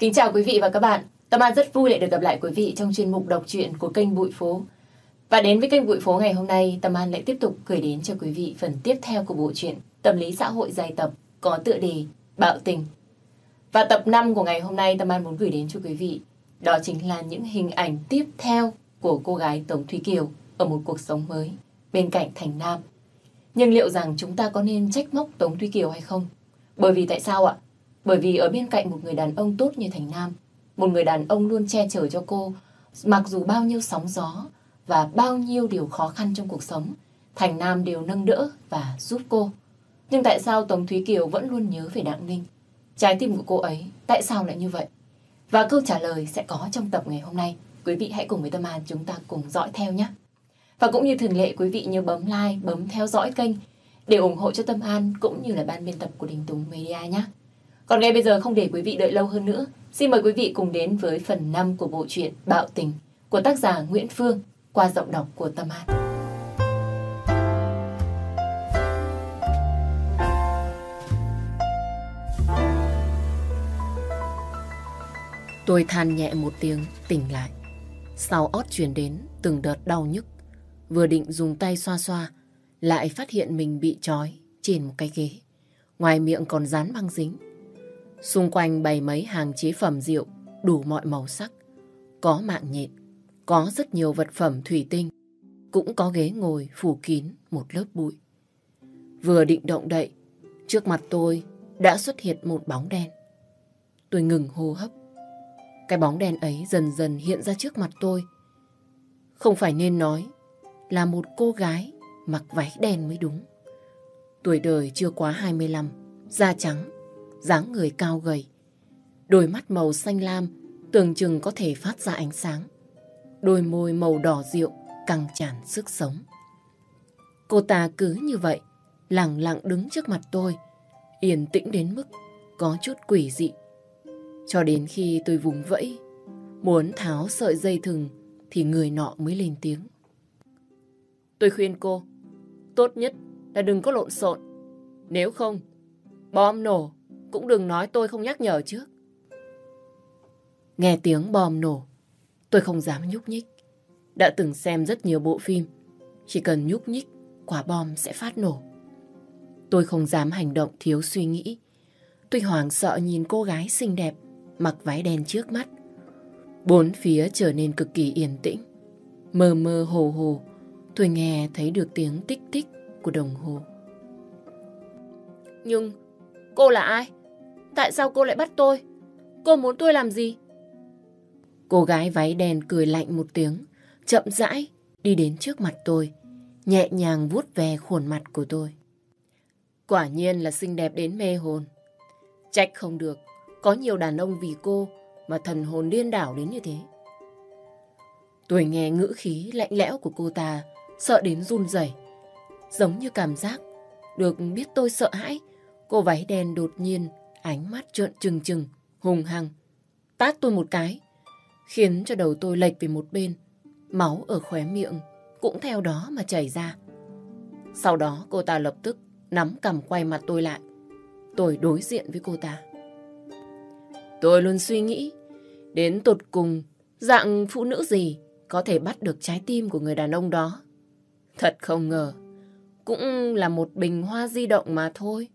Kính chào quý vị và các bạn. Tâm An rất vui lại được gặp lại quý vị trong chuyên mục đọc truyện của kênh Bụi Phố. Và đến với kênh Bụi Phố ngày hôm nay, Tâm An lại tiếp tục gửi đến cho quý vị phần tiếp theo của bộ truyện Tâm lý xã hội dài tập có tựa đề Bạo tình. Và tập 5 của ngày hôm nay Tâm An muốn gửi đến cho quý vị đó chính là những hình ảnh tiếp theo của cô gái Tống Thúy Kiều ở một cuộc sống mới bên cạnh Thành Nam. Nhưng liệu rằng chúng ta có nên trách móc Tống Thúy Kiều hay không? Bởi vì tại sao ạ? Bởi vì ở bên cạnh một người đàn ông tốt như Thành Nam, một người đàn ông luôn che chở cho cô, mặc dù bao nhiêu sóng gió và bao nhiêu điều khó khăn trong cuộc sống, Thành Nam đều nâng đỡ và giúp cô. Nhưng tại sao Tống Thúy Kiều vẫn luôn nhớ về Đặng Ninh? Trái tim của cô ấy, tại sao lại như vậy? Và câu trả lời sẽ có trong tập ngày hôm nay. Quý vị hãy cùng với Tâm An chúng ta cùng dõi theo nhé. Và cũng như thường lệ quý vị nhớ bấm like, bấm theo dõi kênh để ủng hộ cho Tâm An cũng như là ban biên tập của Đình Tùng Media nhé. Còn ngay bây giờ không để quý vị đợi lâu hơn nữa, xin mời quý vị cùng đến với phần 5 của bộ truyện Bạo Tình của tác giả Nguyễn Phương qua giọng đọc của Tâm An. Tôi than nhẹ một tiếng, tỉnh lại. Sau ót truyền đến từng đợt đau nhức. Vừa định dùng tay xoa xoa, lại phát hiện mình bị trói trên một cái ghế. Ngoài miệng còn dán băng dính. Xung quanh bày mấy hàng chế phẩm rượu đủ mọi màu sắc. Có mạng nhện, có rất nhiều vật phẩm thủy tinh. Cũng có ghế ngồi phủ kín một lớp bụi. Vừa định động đậy, trước mặt tôi đã xuất hiện một bóng đen. Tôi ngừng hô hấp, cái bóng đen ấy dần dần hiện ra trước mặt tôi. Không phải nên nói là một cô gái mặc váy đen mới đúng. Tuổi đời chưa quá 25, da trắng, dáng người cao gầy. Đôi mắt màu xanh lam tưởng chừng có thể phát ra ánh sáng. Đôi môi màu đỏ rượu căng tràn sức sống. Cô ta cứ như vậy, lặng lặng đứng trước mặt tôi, yên tĩnh đến mức có chút quỷ dị cho đến khi tôi vùng vẫy, muốn tháo sợi dây thừng thì người nọ mới lên tiếng. Tôi khuyên cô, tốt nhất là đừng có lộn xộn. Nếu không, bom nổ cũng đừng nói tôi không nhắc nhở trước. Nghe tiếng bom nổ, tôi không dám nhúc nhích. Đã từng xem rất nhiều bộ phim, chỉ cần nhúc nhích, quả bom sẽ phát nổ. Tôi không dám hành động thiếu suy nghĩ. Tôi hoảng sợ nhìn cô gái xinh đẹp mặc váy đen trước mắt. Bốn phía trở nên cực kỳ yên tĩnh. Mơ mơ hồ hồ, tôi nghe thấy được tiếng tích tích của đồng hồ. Nhưng cô là ai? Tại sao cô lại bắt tôi? Cô muốn tôi làm gì? Cô gái váy đen cười lạnh một tiếng, chậm rãi đi đến trước mặt tôi, nhẹ nhàng vuốt ve khuôn mặt của tôi. Quả nhiên là xinh đẹp đến mê hồn. Trách không được, có nhiều đàn ông vì cô mà thần hồn điên đảo đến như thế. Tôi nghe ngữ khí lạnh lẽo của cô ta, sợ đến run rẩy, Giống như cảm giác được biết tôi sợ hãi, cô váy đen đột nhiên, ánh mắt trợn trừng trừng, hùng hăng. Tát tôi một cái, khiến cho đầu tôi lệch về một bên, máu ở khóe miệng cũng theo đó mà chảy ra. Sau đó cô ta lập tức nắm cầm quay mặt tôi lại. Tôi đối diện với cô ta. Tôi luôn suy nghĩ, đến tột cùng, dạng phụ nữ gì có thể bắt được trái tim của người đàn ông đó. Thật không ngờ, cũng là một bình hoa di động mà thôi.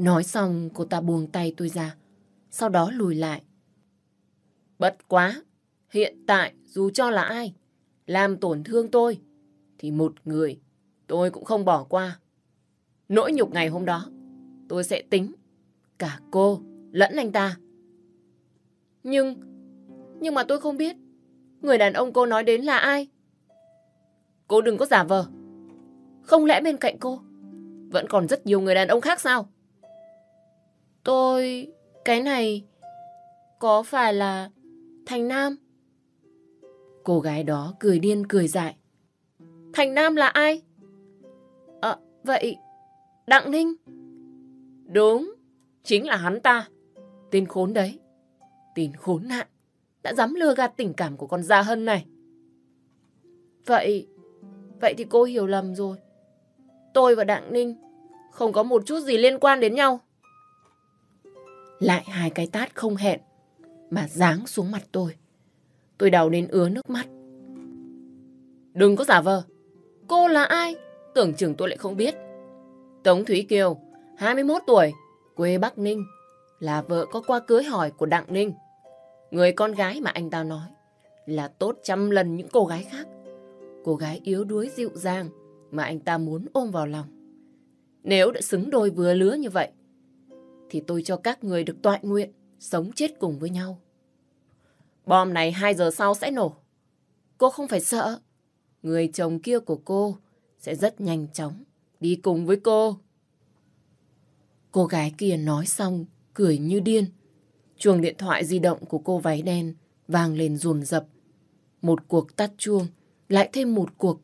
Nói xong, cô ta buông tay tôi ra, sau đó lùi lại. Bất quá, hiện tại dù cho là ai, làm tổn thương tôi, thì một người tôi cũng không bỏ qua. Nỗi nhục ngày hôm đó, tôi sẽ tính cả cô lẫn anh ta. Nhưng, nhưng mà tôi không biết người đàn ông cô nói đến là ai. Cô đừng có giả vờ. Không lẽ bên cạnh cô vẫn còn rất nhiều người đàn ông khác sao? Tôi... cái này... có phải là... Thành Nam? Cô gái đó cười điên cười dại. Thành Nam là ai? Ờ, vậy... Đặng Ninh? Đúng, chính là hắn ta. Tên khốn đấy. Tên khốn nạn. Đã dám lừa gạt tình cảm của con Gia Hân này. Vậy, vậy thì cô hiểu lầm rồi. Tôi và Đặng Ninh không có một chút gì liên quan đến nhau lại hai cái tát không hẹn mà giáng xuống mặt tôi. Tôi đau đến ứa nước mắt. Đừng có giả vờ. Cô là ai? Tưởng chừng tôi lại không biết. Tống Thúy Kiều, 21 tuổi, quê Bắc Ninh, là vợ có qua cưới hỏi của Đặng Ninh. Người con gái mà anh ta nói là tốt trăm lần những cô gái khác. Cô gái yếu đuối dịu dàng mà anh ta muốn ôm vào lòng. Nếu đã xứng đôi vừa lứa như vậy, thì tôi cho các người được toại nguyện, sống chết cùng với nhau. Bom này 2 giờ sau sẽ nổ. Cô không phải sợ. Người chồng kia của cô sẽ rất nhanh chóng đi cùng với cô. Cô gái kia nói xong, cười như điên. Chuông điện thoại di động của cô váy đen vang lên rùn rập. Một cuộc tắt chuông, lại thêm một cuộc,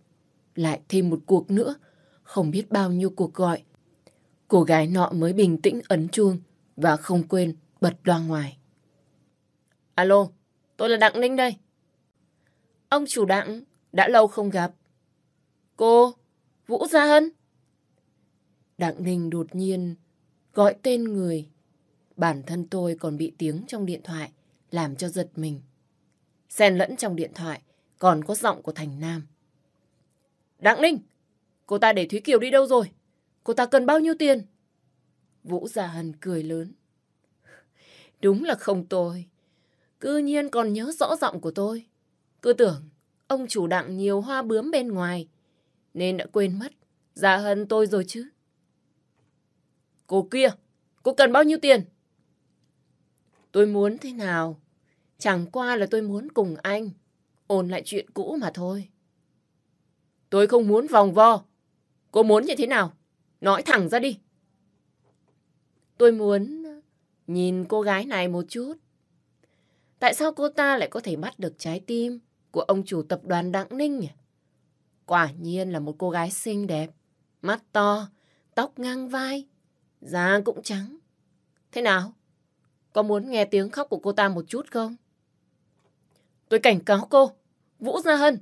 lại thêm một cuộc nữa. Không biết bao nhiêu cuộc gọi. Cô gái nọ mới bình tĩnh ấn chuông và không quên bật loa ngoài. Alo, tôi là Đặng Ninh đây. Ông chủ Đặng, đã lâu không gặp. Cô, Vũ Gia Hân. Đặng Ninh đột nhiên gọi tên người. Bản thân tôi còn bị tiếng trong điện thoại làm cho giật mình. Xen lẫn trong điện thoại còn có giọng của Thành Nam. Đặng Ninh, cô ta để Thúy Kiều đi đâu rồi? Cô ta cần bao nhiêu tiền? Vũ Gia Hân cười lớn. Đúng là không tôi. Cư nhiên còn nhớ rõ giọng của tôi. Cứ tưởng ông chủ đặng nhiều hoa bướm bên ngoài. Nên đã quên mất. Gia Hân tôi rồi chứ. Cô kia, cô cần bao nhiêu tiền? Tôi muốn thế nào? Chẳng qua là tôi muốn cùng anh ôn lại chuyện cũ mà thôi. Tôi không muốn vòng vo. Cô muốn như thế nào? Nói thẳng ra đi. Tôi muốn nhìn cô gái này một chút. Tại sao cô ta lại có thể bắt được trái tim của ông chủ tập đoàn Đặng Ninh nhỉ? Quả nhiên là một cô gái xinh đẹp, mắt to, tóc ngang vai, da cũng trắng. Thế nào? Có muốn nghe tiếng khóc của cô ta một chút không? Tôi cảnh cáo cô, Vũ Gia Hân,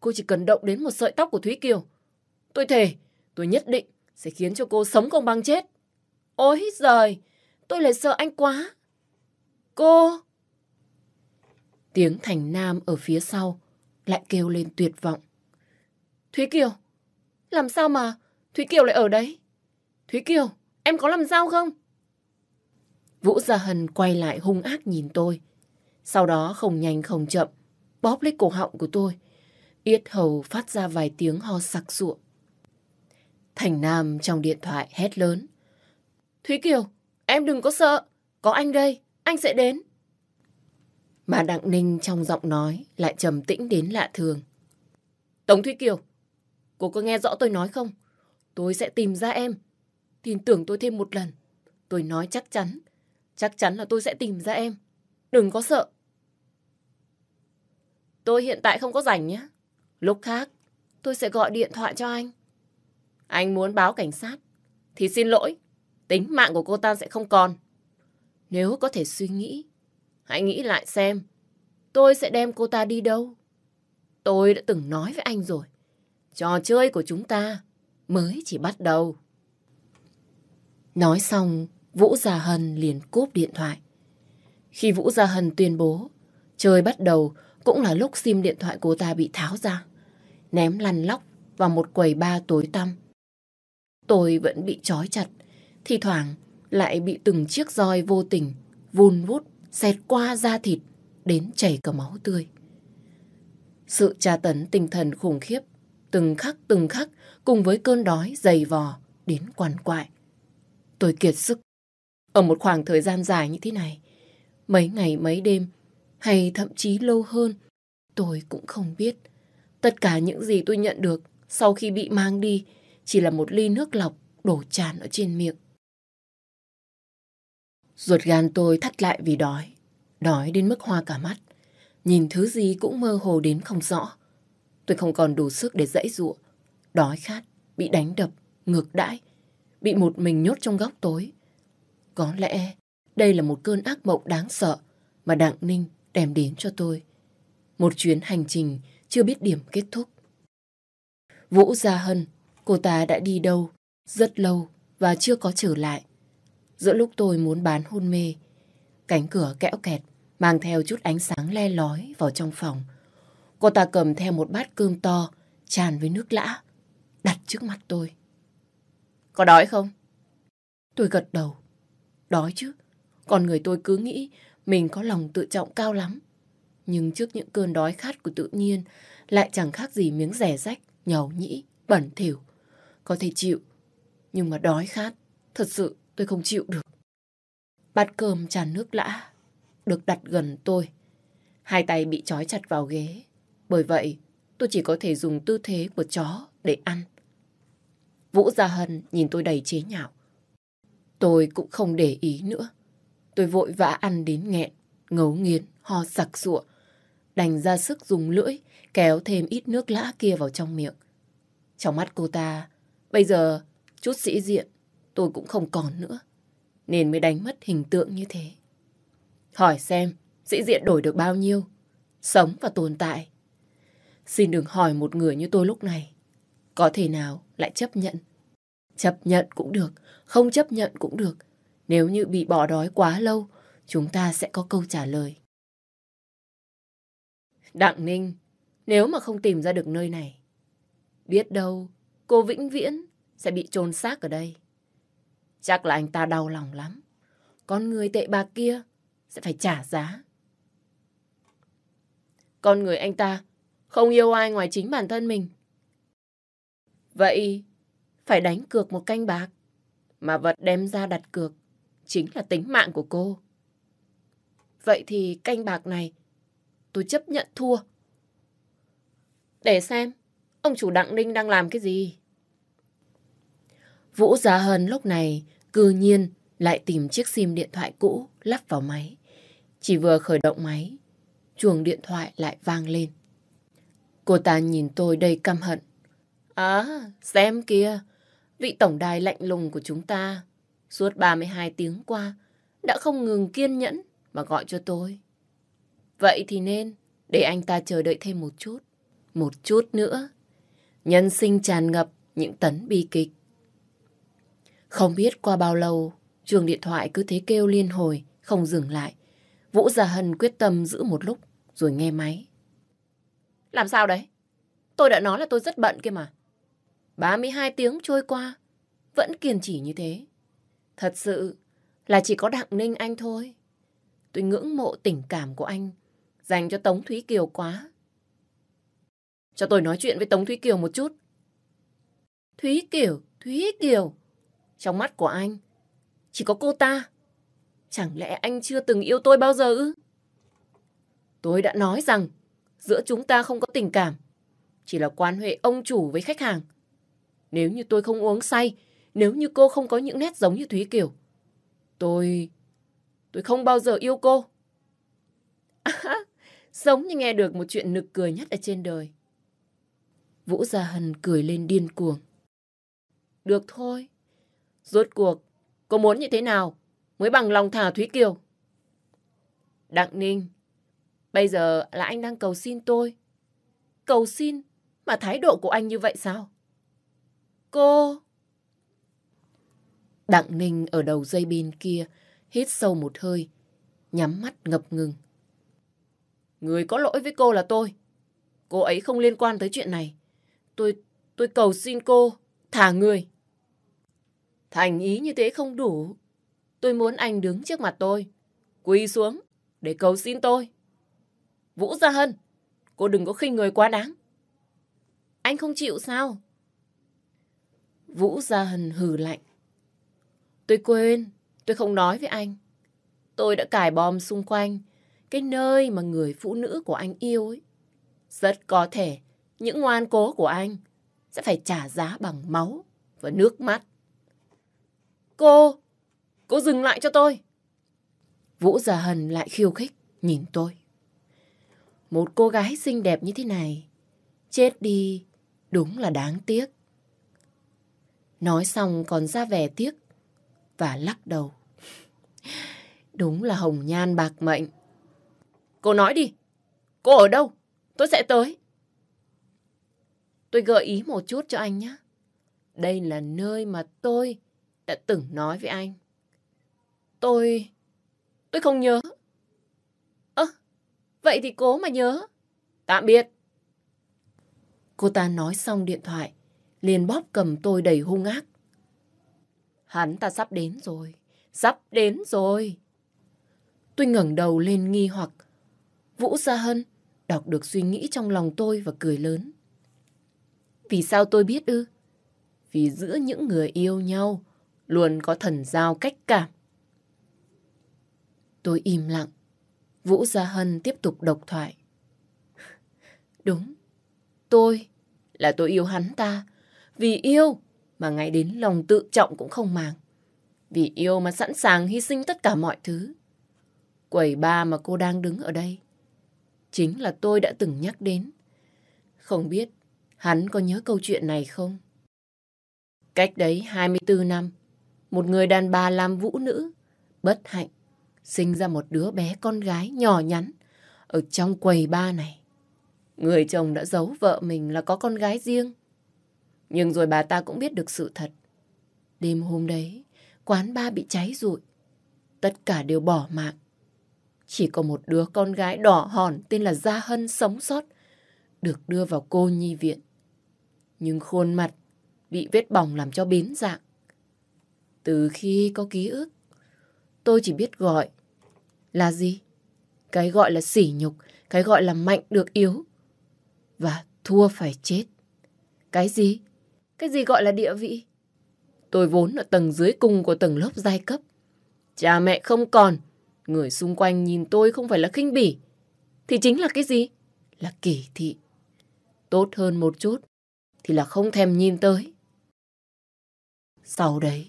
cô chỉ cần động đến một sợi tóc của Thúy Kiều. Tôi thề, tôi nhất định sẽ khiến cho cô sống không bằng chết. Ôi giời, tôi lại sợ anh quá. Cô! Tiếng Thành Nam ở phía sau lại kêu lên tuyệt vọng. Thúy Kiều, làm sao mà Thúy Kiều lại ở đấy? Thúy Kiều, em có làm sao không? Vũ Gia Hân quay lại hung ác nhìn tôi. Sau đó không nhanh không chậm, bóp lấy cổ họng của tôi. Yết hầu phát ra vài tiếng ho sặc sụa. Thành Nam trong điện thoại hét lớn. Thúy Kiều, em đừng có sợ. Có anh đây, anh sẽ đến. Mà Đặng Ninh trong giọng nói lại trầm tĩnh đến lạ thường. Tống Thúy Kiều, cô có nghe rõ tôi nói không? Tôi sẽ tìm ra em. Tin tưởng tôi thêm một lần. Tôi nói chắc chắn. Chắc chắn là tôi sẽ tìm ra em. Đừng có sợ. Tôi hiện tại không có rảnh nhé. Lúc khác, tôi sẽ gọi điện thoại cho anh. Anh muốn báo cảnh sát, thì xin lỗi, tính mạng của cô ta sẽ không còn. Nếu có thể suy nghĩ, hãy nghĩ lại xem, tôi sẽ đem cô ta đi đâu. Tôi đã từng nói với anh rồi, trò chơi của chúng ta mới chỉ bắt đầu. Nói xong, Vũ Gia Hân liền cúp điện thoại. Khi Vũ Gia Hân tuyên bố, chơi bắt đầu cũng là lúc sim điện thoại cô ta bị tháo ra, ném lăn lóc vào một quầy ba tối tăm. Tôi vẫn bị trói chặt, thi thoảng lại bị từng chiếc roi vô tình, vun vút, xẹt qua da thịt, đến chảy cả máu tươi. Sự tra tấn tinh thần khủng khiếp, từng khắc từng khắc cùng với cơn đói dày vò đến quằn quại. Tôi kiệt sức. Ở một khoảng thời gian dài như thế này, mấy ngày mấy đêm, hay thậm chí lâu hơn, tôi cũng không biết. Tất cả những gì tôi nhận được sau khi bị mang đi chỉ là một ly nước lọc đổ tràn ở trên miệng. Ruột gan tôi thắt lại vì đói, đói đến mức hoa cả mắt. Nhìn thứ gì cũng mơ hồ đến không rõ. Tôi không còn đủ sức để dãy dụa. Đói khát, bị đánh đập, ngược đãi, bị một mình nhốt trong góc tối. Có lẽ đây là một cơn ác mộng đáng sợ mà Đặng Ninh đem đến cho tôi. Một chuyến hành trình chưa biết điểm kết thúc. Vũ Gia Hân Cô ta đã đi đâu rất lâu và chưa có trở lại. Giữa lúc tôi muốn bán hôn mê Cánh cửa kẽo kẹt, mang theo chút ánh sáng le lói vào trong phòng. Cô ta cầm theo một bát cơm to, tràn với nước lã, đặt trước mặt tôi. Có đói không? Tôi gật đầu. Đói chứ. Còn người tôi cứ nghĩ mình có lòng tự trọng cao lắm. Nhưng trước những cơn đói khát của tự nhiên lại chẳng khác gì miếng rẻ rách, nhầu nhĩ, bẩn thỉu. Có thể chịu, nhưng mà đói khát, thật sự tôi không chịu được. Bát cơm tràn nước lã, được đặt gần tôi. Hai tay bị trói chặt vào ghế. Bởi vậy, tôi chỉ có thể dùng tư thế của chó để ăn. Vũ Gia Hân nhìn tôi đầy chế nhạo. Tôi cũng không để ý nữa. Tôi vội vã ăn đến nghẹn, ngấu nghiến, ho sặc sụa. Đành ra sức dùng lưỡi, kéo thêm ít nước lã kia vào trong miệng. Trong mắt cô ta, bây giờ chút sĩ diện tôi cũng không còn nữa. Nên mới đánh mất hình tượng như thế. Hỏi xem, sĩ diện đổi được bao nhiêu? Sống và tồn tại. Xin đừng hỏi một người như tôi lúc này. Có thể nào lại chấp nhận? Chấp nhận cũng được, không chấp nhận cũng được. Nếu như bị bỏ đói quá lâu, chúng ta sẽ có câu trả lời. Đặng Ninh, nếu mà không tìm ra được nơi này, biết đâu cô vĩnh viễn sẽ bị chôn xác ở đây. Chắc là anh ta đau lòng lắm. Con người tệ bạc kia sẽ phải trả giá. Con người anh ta không yêu ai ngoài chính bản thân mình. Vậy phải đánh cược một canh bạc. Mà vật đem ra đặt cược chính là tính mạng của cô. Vậy thì canh bạc này tôi chấp nhận thua. Để xem, ông chủ Đặng Ninh đang làm cái gì? Vũ Gia Hân lúc này cư nhiên lại tìm chiếc sim điện thoại cũ lắp vào máy. Chỉ vừa khởi động máy, chuồng điện thoại lại vang lên. Cô ta nhìn tôi đầy căm hận. À, xem kìa, vị tổng đài lạnh lùng của chúng ta suốt 32 tiếng qua đã không ngừng kiên nhẫn mà gọi cho tôi. Vậy thì nên để anh ta chờ đợi thêm một chút, một chút nữa. Nhân sinh tràn ngập những tấn bi kịch. Không biết qua bao lâu, chuông điện thoại cứ thế kêu liên hồi, không dừng lại. Vũ Gia Hân quyết tâm giữ một lúc, rồi nghe máy. Làm sao đấy? Tôi đã nói là tôi rất bận kia mà. 32 tiếng trôi qua, vẫn kiên trì như thế. Thật sự là chỉ có Đặng Ninh anh thôi. Tôi ngưỡng mộ tình cảm của anh dành cho Tống Thúy Kiều quá. Cho tôi nói chuyện với Tống Thúy Kiều một chút. Thúy Kiều, Thúy Kiều. Trong mắt của anh, chỉ có cô ta. Chẳng lẽ anh chưa từng yêu tôi bao giờ ư? Tôi đã nói rằng giữa chúng ta không có tình cảm. Chỉ là quan hệ ông chủ với khách hàng. Nếu như tôi không uống say, nếu như cô không có những nét giống như Thúy Kiều, tôi... tôi không bao giờ yêu cô. À, giống như nghe được một chuyện nực cười nhất ở trên đời. Vũ Gia Hân cười lên điên cuồng. Được thôi. Rốt cuộc, cô muốn như thế nào mới bằng lòng thả Thúy Kiều? Đặng Ninh, bây giờ là anh đang cầu xin tôi. Cầu xin mà thái độ của anh như vậy sao? Cô... Đặng Ninh ở đầu dây bên kia hít sâu một hơi, nhắm mắt ngập ngừng. Người có lỗi với cô là tôi. Cô ấy không liên quan tới chuyện này. Tôi, tôi cầu xin cô, thả người. Thành ý như thế không đủ. Tôi muốn anh đứng trước mặt tôi, quỳ xuống để cầu xin tôi. Vũ Gia Hân, cô đừng có khinh người quá đáng. Anh không chịu sao? Vũ Gia Hân hừ lạnh. Tôi quên, tôi không nói với anh. Tôi đã cài bom xung quanh cái nơi mà người phụ nữ của anh yêu ấy. Rất có thể những ngoan cố của anh sẽ phải trả giá bằng máu và nước mắt. Cô, cô dừng lại cho tôi. Vũ Gia Hân lại khiêu khích, nhìn tôi. Một cô gái xinh đẹp như thế này, chết đi, đúng là đáng tiếc. Nói xong còn ra vẻ tiếc và lắc đầu. Đúng là hồng nhan bạc mệnh. Cô nói đi, cô ở đâu? Tôi sẽ tới. Tôi gợi ý một chút cho anh nhé. Đây là nơi mà tôi đã từng nói với anh. Tôi... tôi không nhớ. Ơ, vậy thì cố mà nhớ. Tạm biệt. Cô ta nói xong điện thoại, liền bóp cầm tôi đầy hung ác. Hắn ta sắp đến rồi, sắp đến rồi. Tôi ngẩng đầu lên nghi hoặc. Vũ Gia Hân đọc được suy nghĩ trong lòng tôi và cười lớn. Vì sao tôi biết ư? Vì giữa những người yêu nhau luôn có thần giao cách cảm. Tôi im lặng. Vũ Gia Hân tiếp tục độc thoại. Đúng, tôi là tôi yêu hắn ta. Vì yêu mà ngay đến lòng tự trọng cũng không màng. Vì yêu mà sẵn sàng hy sinh tất cả mọi thứ. Quầy ba mà cô đang đứng ở đây. Chính là tôi đã từng nhắc đến. Không biết hắn có nhớ câu chuyện này không? Cách đấy 24 năm, một người đàn bà làm vũ nữ, bất hạnh, sinh ra một đứa bé con gái nhỏ nhắn ở trong quầy ba này. Người chồng đã giấu vợ mình là có con gái riêng. Nhưng rồi bà ta cũng biết được sự thật. Đêm hôm đấy, quán ba bị cháy rụi. Tất cả đều bỏ mạng. Chỉ có một đứa con gái đỏ hòn tên là Gia Hân sống sót, được đưa vào cô nhi viện. Nhưng khuôn mặt bị vết bỏng làm cho biến dạng. Từ khi có ký ức, tôi chỉ biết gọi là gì? Cái gọi là sỉ nhục, cái gọi là mạnh được yếu và thua phải chết. Cái gì? Cái gì gọi là địa vị? Tôi vốn ở tầng dưới cùng của tầng lớp giai cấp. Cha mẹ không còn, người xung quanh nhìn tôi không phải là khinh bỉ, thì chính là cái gì? Là kỳ thị. Tốt hơn một chút, thì là không thèm nhìn tới. Sau đấy,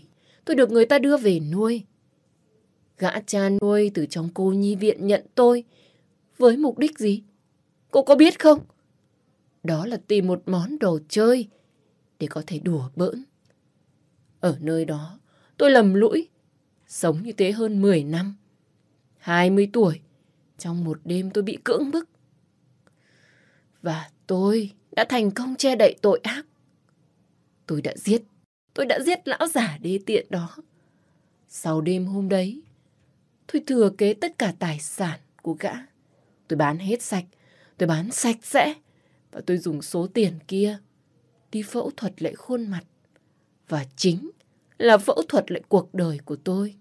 tôi được người ta đưa về nuôi. Gã cha nuôi từ trong cô nhi viện nhận tôi. Với mục đích gì? Cô có biết không? Đó là tìm một món đồ chơi để có thể đùa bỡn. Ở nơi đó, tôi lầm lũi, sống như thế hơn 10 năm. 20 tuổi, trong một đêm tôi bị cưỡng bức. Và tôi đã thành công che đậy tội ác. Tôi đã giết, tôi đã giết lão giả đê tiện đó. Sau đêm hôm đấy, tôi thừa kế tất cả tài sản của gã. Tôi bán hết sạch, tôi bán sạch sẽ. Và tôi dùng số tiền kia đi phẫu thuật lại khuôn mặt. Và chính là phẫu thuật lại cuộc đời của tôi.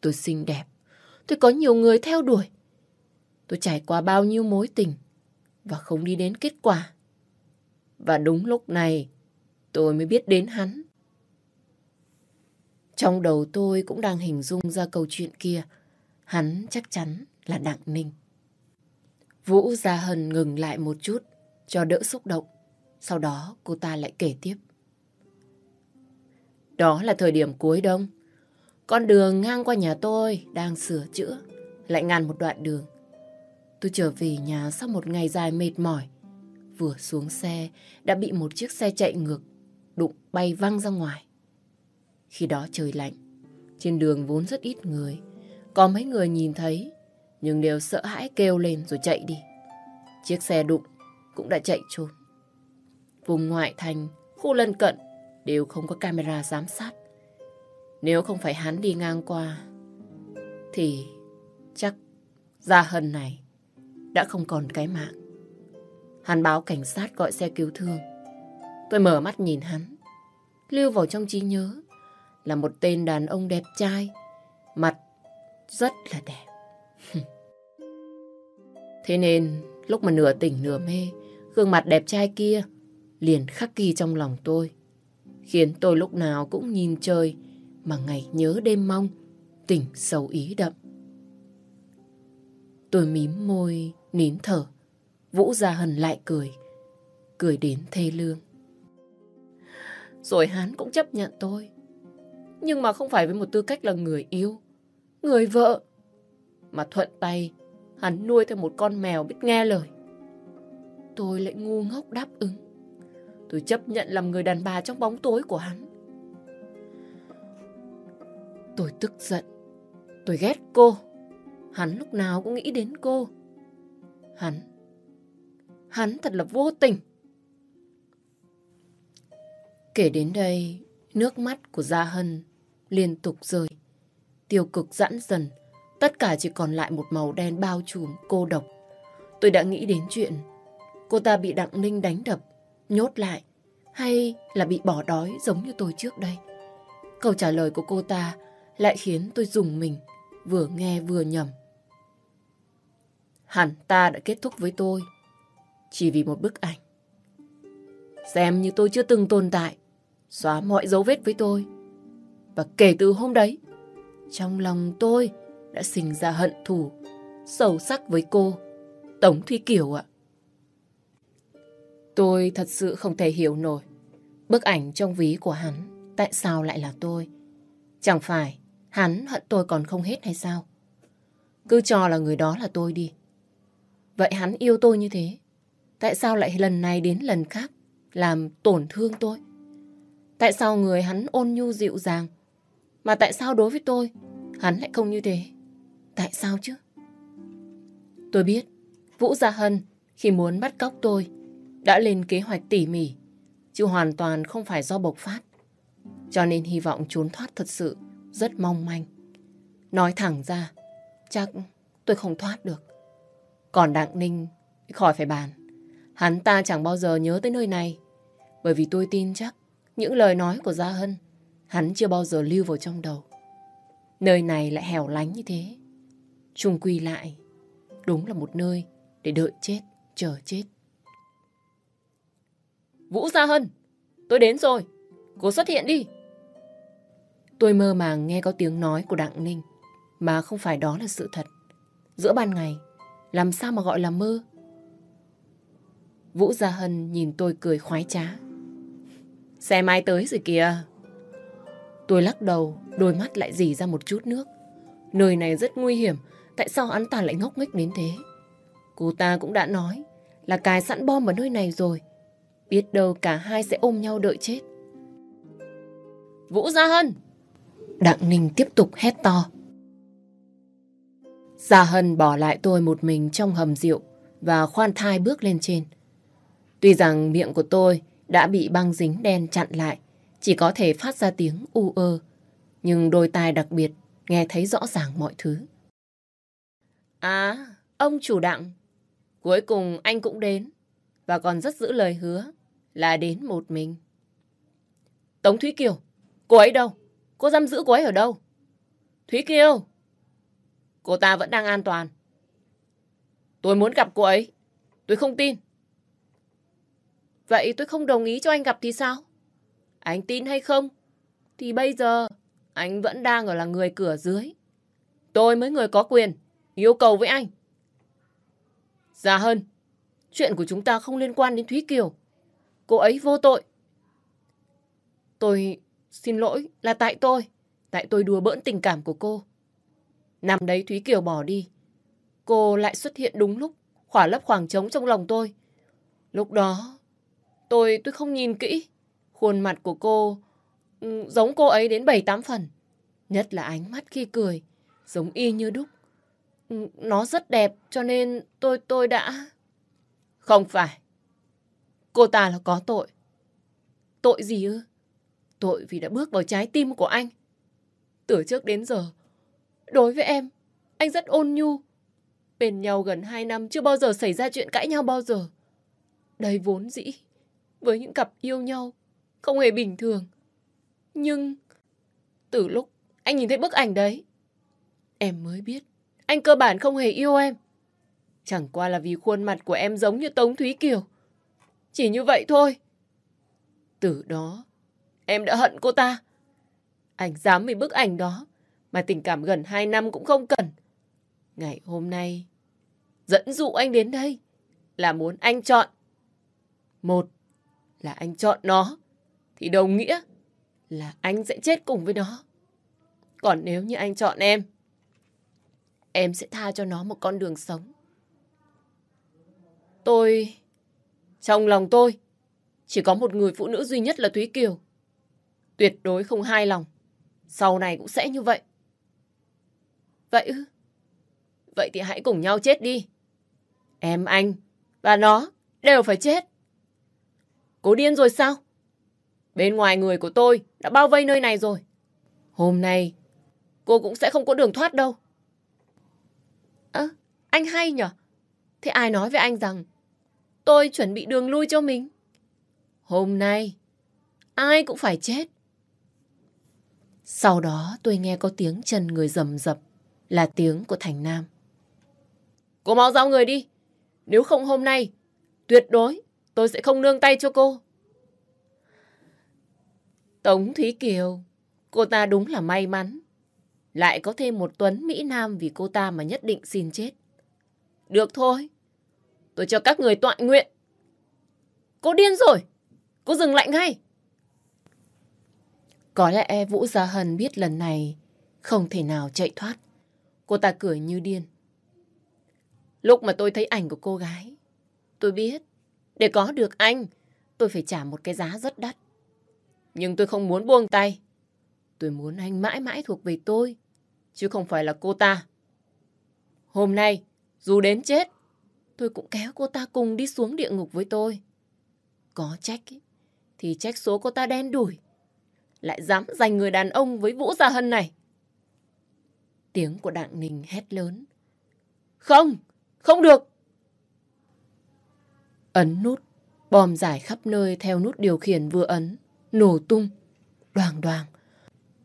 Tôi xinh đẹp, tôi có nhiều người theo đuổi. Tôi trải qua bao nhiêu mối tình và không đi đến kết quả. Và đúng lúc này, tôi mới biết đến hắn. Trong đầu tôi cũng đang hình dung ra câu chuyện kia. Hắn chắc chắn là Đặng Ninh. Vũ Gia Hân ngừng lại một chút cho đỡ xúc động. Sau đó cô ta lại kể tiếp. Đó là thời điểm cuối đông. Con đường ngang qua nhà tôi đang sửa chữa, lại ngăn một đoạn đường. Tôi trở về nhà sau một ngày dài mệt mỏi. Vừa xuống xe, đã bị một chiếc xe chạy ngược, đụng bay văng ra ngoài. Khi đó trời lạnh, trên đường vốn rất ít người. Có mấy người nhìn thấy, nhưng đều sợ hãi kêu lên rồi chạy đi. Chiếc xe đụng cũng đã chạy trốn. Vùng ngoại thành, khu lân cận đều không có camera giám sát. Nếu không phải hắn đi ngang qua, thì chắc Gia Hân này đã không còn cái mạng. Hắn báo cảnh sát gọi xe cứu thương. Tôi mở mắt nhìn hắn. Lưu vào trong trí nhớ là một tên đàn ông đẹp trai, mặt rất là đẹp. Thế nên lúc mà nửa tỉnh nửa mê, gương mặt đẹp trai kia liền khắc ghi trong lòng tôi. Khiến tôi lúc nào cũng nhìn trời mà ngày nhớ đêm mong, tỉnh sầu ý đậm. Tôi mím môi, nín thở. Vũ Gia Hân lại cười. Cười đến thê lương. Rồi hắn cũng chấp nhận tôi. Nhưng mà không phải với một tư cách là người yêu. Người vợ. Mà thuận tay, hắn nuôi theo một con mèo biết nghe lời. Tôi lại ngu ngốc đáp ứng. Tôi chấp nhận làm người đàn bà trong bóng tối của hắn. Tôi tức giận. Tôi ghét cô. Hắn lúc nào cũng nghĩ đến cô. Hắn, hắn thật là vô tình. Kể đến đây, nước mắt của Gia Hân liên tục rơi. tiêu cực giãn dần. Tất cả chỉ còn lại một màu đen bao trùm, cô độc. Tôi đã nghĩ đến chuyện cô ta bị Đặng Ninh đánh đập, nhốt lại, hay là bị bỏ đói giống như tôi trước đây. Câu trả lời của cô ta lại khiến tôi dùng mình, vừa nghe vừa nhầm. Hẳn ta đã kết thúc với tôi chỉ vì một bức ảnh. Xem như tôi chưa từng tồn tại, xóa mọi dấu vết với tôi. Và kể từ hôm đấy, trong lòng tôi đã sinh ra hận thù sâu sắc với cô, Tống Thúy Kiều ạ. Tôi thật sự không thể hiểu nổi bức ảnh trong ví của hắn tại sao lại là tôi. Chẳng phải hắn hận tôi còn không hết hay sao? Cứ cho là người đó là tôi đi. Vậy hắn yêu tôi như thế. Tại sao lại lần này đến lần khác làm tổn thương tôi? Tại sao người hắn ôn nhu dịu dàng mà tại sao đối với tôi hắn lại không như thế? Tại sao chứ? Tôi biết Vũ Gia Hân khi muốn bắt cóc tôi đã lên kế hoạch tỉ mỉ chứ hoàn toàn không phải do bộc phát. Cho nên hy vọng trốn thoát thật sự rất mong manh. Nói thẳng ra, chắc tôi không thoát được. Còn Đặng Ninh, khỏi phải bàn. Hắn ta chẳng bao giờ nhớ tới nơi này. Bởi vì tôi tin chắc những lời nói của Gia Hân hắn chưa bao giờ lưu vào trong đầu. Nơi này lại hẻo lánh như thế. Trung quy lại, đúng là một nơi để đợi chết, chờ chết. Vũ Gia Hân, tôi đến rồi. Cô xuất hiện đi. Tôi mơ màng nghe có tiếng nói của Đặng Ninh, mà không phải đó là sự thật. Giữa ban ngày, làm sao mà gọi là mơ? Vũ Gia Hân nhìn tôi cười khoái trá. Xe mai tới rồi kìa. Tôi lắc đầu, đôi mắt lại dì ra một chút nước. Nơi này rất nguy hiểm, tại sao hắn ta lại ngốc nghếch đến thế? Cô ta cũng đã nói là cài sẵn bom ở nơi này rồi. Biết đâu cả hai sẽ ôm nhau đợi chết. Vũ Gia Hân! Đặng Ninh tiếp tục hét to. Gia Hân bỏ lại tôi một mình trong hầm rượu và khoan thai bước lên trên. Tuy rằng miệng của tôi đã bị băng dính đen chặn lại, chỉ có thể phát ra tiếng u ơ, nhưng đôi tai đặc biệt nghe thấy rõ ràng mọi thứ. À, ông chủ đặng, cuối cùng anh cũng đến và còn rất giữ lời hứa là đến một mình. Tống Thúy Kiều, cô ấy đâu? Cô giam giữ cô ấy ở đâu? Thúy Kiều! Cô ta vẫn đang an toàn. Tôi muốn gặp cô ấy. Tôi không tin. Vậy tôi không đồng ý cho anh gặp thì sao? Anh tin hay không? Thì bây giờ anh vẫn đang ở là người cửa dưới. Tôi mới người có quyền yêu cầu với anh. Dạ hơn, chuyện của chúng ta không liên quan đến Thúy Kiều. Cô ấy vô tội. Tôi xin lỗi là tại tôi. Tại tôi đùa bỡn tình cảm của cô. Năm đấy Thúy Kiều bỏ đi. Cô lại xuất hiện đúng lúc, khỏa lấp khoảng trống trong lòng tôi. Lúc đó, tôi tôi không nhìn kỹ. Khuôn mặt của cô ừ, giống cô ấy đến 7-8 phần. Nhất là ánh mắt khi cười, giống y như đúc. Ừ, nó rất đẹp cho nên tôi tôi đã... Không phải. Cô ta là có tội. Tội gì ư? Tội vì đã bước vào trái tim của anh. Từ trước đến giờ, đối với em, anh rất ôn nhu. Bên nhau gần hai năm chưa bao giờ xảy ra chuyện cãi nhau bao giờ. Đây vốn dĩ, với những cặp yêu nhau, không hề bình thường. Nhưng, từ lúc anh nhìn thấy bức ảnh đấy, em mới biết anh cơ bản không hề yêu em. Chẳng qua là vì khuôn mặt của em giống như Tống Thúy Kiều. Chỉ như vậy thôi. Từ đó, em đã hận cô ta. Anh dám vì bức ảnh đó, mà tình cảm gần hai năm cũng không cần. Ngày hôm nay, dẫn dụ anh đến đây là muốn anh chọn. Một là anh chọn nó, thì đồng nghĩa là anh sẽ chết cùng với nó. Còn nếu như anh chọn em, em sẽ tha cho nó một con đường sống. Tôi... Trong lòng tôi, chỉ có một người phụ nữ duy nhất là Thúy Kiều. Tuyệt đối không hai lòng. Sau này cũng sẽ như vậy. Vậy ư? Vậy thì hãy cùng nhau chết đi. Em anh và nó đều phải chết. Cố điên rồi sao? Bên ngoài người của tôi đã bao vây nơi này rồi. Hôm nay, cô cũng sẽ không có đường thoát đâu. Ơ, anh hay nhở? Thế ai nói với anh rằng tôi chuẩn bị đường lui cho mình? Hôm nay, ai cũng phải chết. Sau đó tôi nghe có tiếng chân người rầm rập, là tiếng của Thành Nam. Cô mau giao người đi, nếu không hôm nay, tuyệt đối tôi sẽ không nương tay cho cô. Tống Thúy Kiều, cô ta đúng là may mắn. Lại có thêm một Tuấn Mỹ Nam vì cô ta mà nhất định xin chết. Được thôi, tôi cho các người tọa nguyện. Cô điên rồi, cô dừng lại ngay. Có lẽ Vũ Gia Hân biết lần này không thể nào chạy thoát. Cô ta cười như điên. Lúc mà tôi thấy ảnh của cô gái, tôi biết để có được anh, tôi phải trả một cái giá rất đắt. Nhưng tôi không muốn buông tay. Tôi muốn anh mãi mãi thuộc về tôi, chứ không phải là cô ta. Hôm nay, dù đến chết, tôi cũng kéo cô ta cùng đi xuống địa ngục với tôi. Có trách ý, thì trách số cô ta đen đủi. Lại dám giành người đàn ông với Vũ Gia Hân này. Tiếng của Đặng Ninh hét lớn. Không, không được. Ấn nút, bom giải khắp nơi theo nút điều khiển vừa ấn, nổ tung, đoàng đoàng.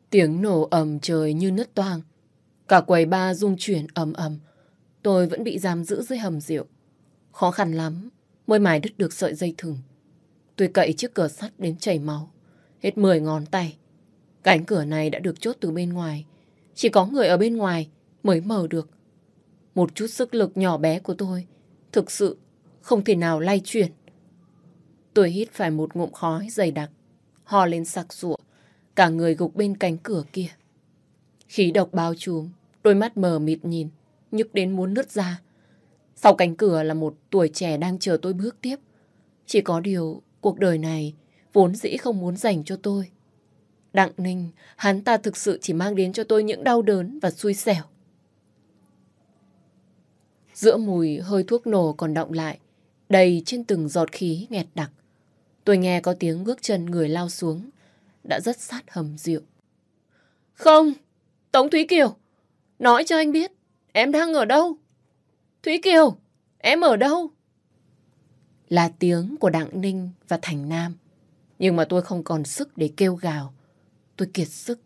Tiếng nổ ầm trời như nứt toang. Cả quầy ba rung chuyển ầm ầm. Tôi vẫn bị giam giữ dưới hầm rượu. Khó khăn lắm mới mài đứt được sợi dây thừng. Tôi cậy chiếc cửa sắt đến chảy máu. Hết 10 ngón tay. Cánh cửa này đã được chốt từ bên ngoài. Chỉ có người ở bên ngoài mới mở được. Một chút sức lực nhỏ bé của tôi thực sự không thể nào lay chuyển. Tôi hít phải một ngụm khói dày đặc, hò lên sặc sụa, cả người gục bên cánh cửa kia. Khí độc bao trùm, đôi mắt mờ mịt nhìn, nhức đến muốn nứt ra. Sau cánh cửa là một tuổi trẻ đang chờ tôi bước tiếp. Chỉ có điều cuộc đời này vốn dĩ không muốn dành cho tôi. Đặng Ninh, hắn ta thực sự chỉ mang đến cho tôi những đau đớn và xui xẻo. Giữa mùi hơi thuốc nổ còn động lại, đầy trên từng giọt khí nghẹt đặc. Tôi nghe có tiếng bước chân người lao xuống, đã rất sát hầm rượu. Không, Tống Thúy Kiều, nói cho anh biết, em đang ở đâu? Thúy Kiều, em ở đâu? Là tiếng của Đặng Ninh và Thành Nam. Nhưng mà tôi không còn sức để kêu gào. Tôi kiệt sức,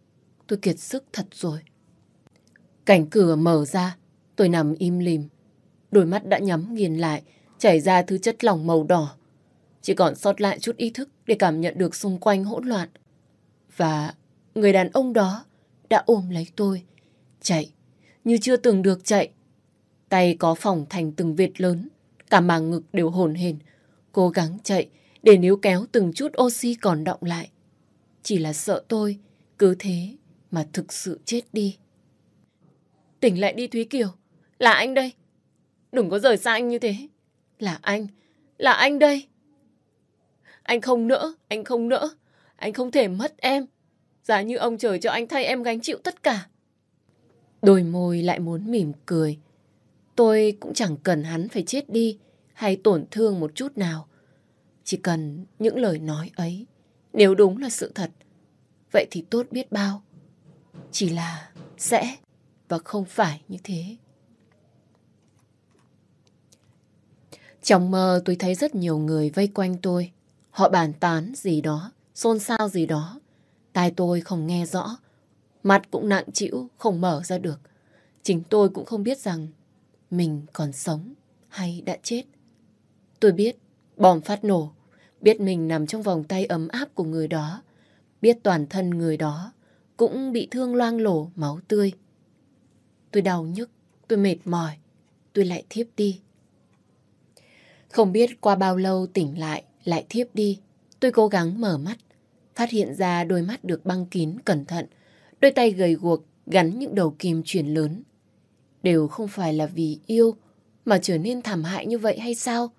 tôi kiệt sức thật rồi. Cảnh cửa mở ra, tôi nằm im lìm. Đôi mắt đã nhắm nghiền lại, chảy ra thứ chất lỏng màu đỏ. Chỉ còn sót lại chút ý thức để cảm nhận được xung quanh hỗn loạn. Và người đàn ông đó đã ôm lấy tôi, chạy, như chưa từng được chạy. Tay có phỏng thành từng vệt lớn, cả màng ngực đều hồn hền, cố gắng chạy để níu kéo từng chút oxy còn động lại. Chỉ là sợ tôi, cứ thế mà thực sự chết đi. Tỉnh lại đi Thúy Kiều, là anh đây. Đừng có rời xa anh như thế. Là anh, là anh đây. Anh không nỡ, anh không nỡ. Anh không thể mất em. Giá như ông trời cho anh thay em gánh chịu tất cả. Đôi môi lại muốn mỉm cười. Tôi cũng chẳng cần hắn phải chết đi hay tổn thương một chút nào. Chỉ cần những lời nói ấy, nếu đúng là sự thật, vậy thì tốt biết bao. Chỉ là sẽ và không phải như thế. Trong mơ tôi thấy rất nhiều người vây quanh tôi. Họ bàn tán gì đó, xôn xao gì đó. Tai tôi không nghe rõ. Mặt cũng nặng chịu, không mở ra được. Chính tôi cũng không biết rằng mình còn sống hay đã chết. Tôi biết bom phát nổ, biết mình nằm trong vòng tay ấm áp của người đó, biết toàn thân người đó cũng bị thương loang lổ máu tươi. Tôi đau nhức, tôi mệt mỏi, tôi lại thiếp đi. Không biết qua bao lâu tỉnh lại, lại thiếp đi. Tôi cố gắng mở mắt, phát hiện ra đôi mắt được băng kín cẩn thận, đôi tay gầy guộc gắn những đầu kim chuyển lớn. Đều không phải là vì yêu mà trở nên thảm hại như vậy hay sao?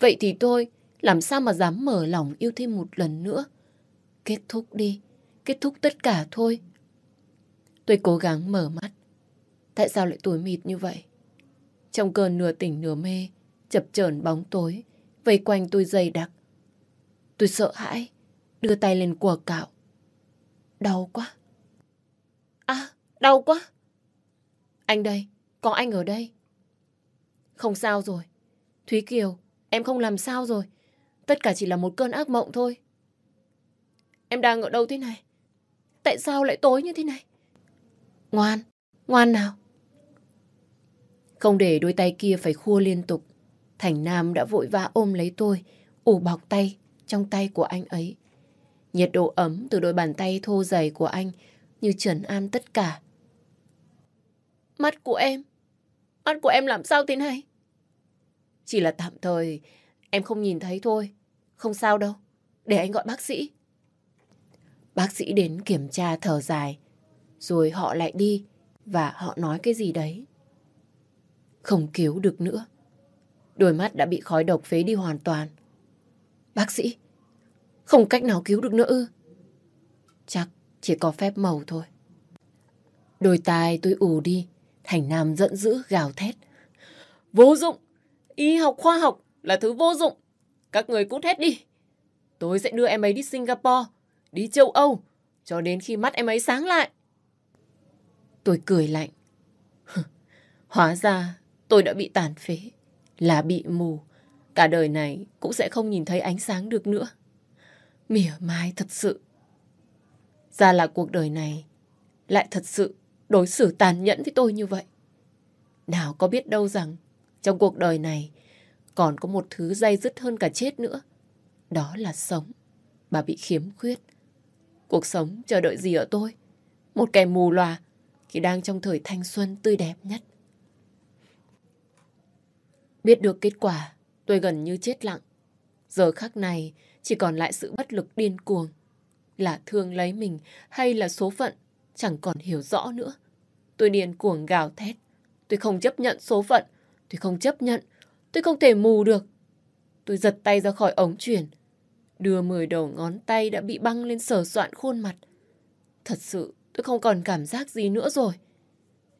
Vậy thì tôi làm sao mà dám mở lòng yêu thêm một lần nữa? Kết thúc đi, kết thúc tất cả thôi. Tôi cố gắng mở mắt. Tại sao lại tối mịt như vậy? Trong cơn nửa tỉnh nửa mê, chập chờn bóng tối, vây quanh tôi dày đặc. Tôi sợ hãi, đưa tay lên của cạo. Đau quá. À, Đau quá. Anh đây, có anh ở đây. Không sao rồi. Thúy Kiều, em không làm sao rồi. Tất cả chỉ là một cơn ác mộng thôi. Em đang ở đâu thế này? Tại sao lại tối như thế này? Ngoan, ngoan nào. Không để đôi tay kia phải khua liên tục. Thành Nam đã vội vã ôm lấy tôi, ủ bọc tay trong tay của anh ấy. Nhiệt độ ấm từ đôi bàn tay thô dày của anh như trần an tất cả. Mắt của em, mắt của em làm sao thế này? Chỉ là tạm thời, em không nhìn thấy thôi. Không sao đâu, để anh gọi bác sĩ. Bác sĩ đến kiểm tra thở dài, rồi họ lại đi và họ nói cái gì đấy. Không cứu được nữa. Đôi mắt đã bị khói độc phế đi hoàn toàn. Bác sĩ, không cách nào cứu được nữa ư? Chắc chỉ có phép màu thôi. Đôi tai tôi ù đi, Thành Nam giận dữ gào thét. Vô dụng! Y học khoa học là thứ vô dụng. Các người cút hết đi. Tôi sẽ đưa em ấy đi Singapore, đi châu Âu, cho đến khi mắt em ấy sáng lại. Tôi cười lạnh. Hóa ra tôi đã bị tàn phế, là bị mù. Cả đời này cũng sẽ không nhìn thấy ánh sáng được nữa. Mỉa mai thật sự. Ra là cuộc đời này lại thật sự đối xử tàn nhẫn với tôi như vậy. Nào có biết đâu rằng trong cuộc đời này còn có một thứ dây dứt hơn cả chết nữa. Đó là sống. Bà bị khiếm khuyết. Cuộc sống chờ đợi gì ở tôi? Một kẻ mù lòa khi đang trong thời thanh xuân tươi đẹp nhất. Biết được kết quả, tôi gần như chết lặng. Giờ khắc này chỉ còn lại sự bất lực điên cuồng. Là thương lấy mình hay là số phận chẳng còn hiểu rõ nữa. Tôi điên cuồng gào thét. Tôi không chấp nhận số phận. Tôi không chấp nhận. Tôi không thể mù được. Tôi giật tay ra khỏi ống chuyển. Đưa mười đầu ngón tay đã bị băng lên sờ soạn khuôn mặt. Thật sự tôi không còn cảm giác gì nữa rồi.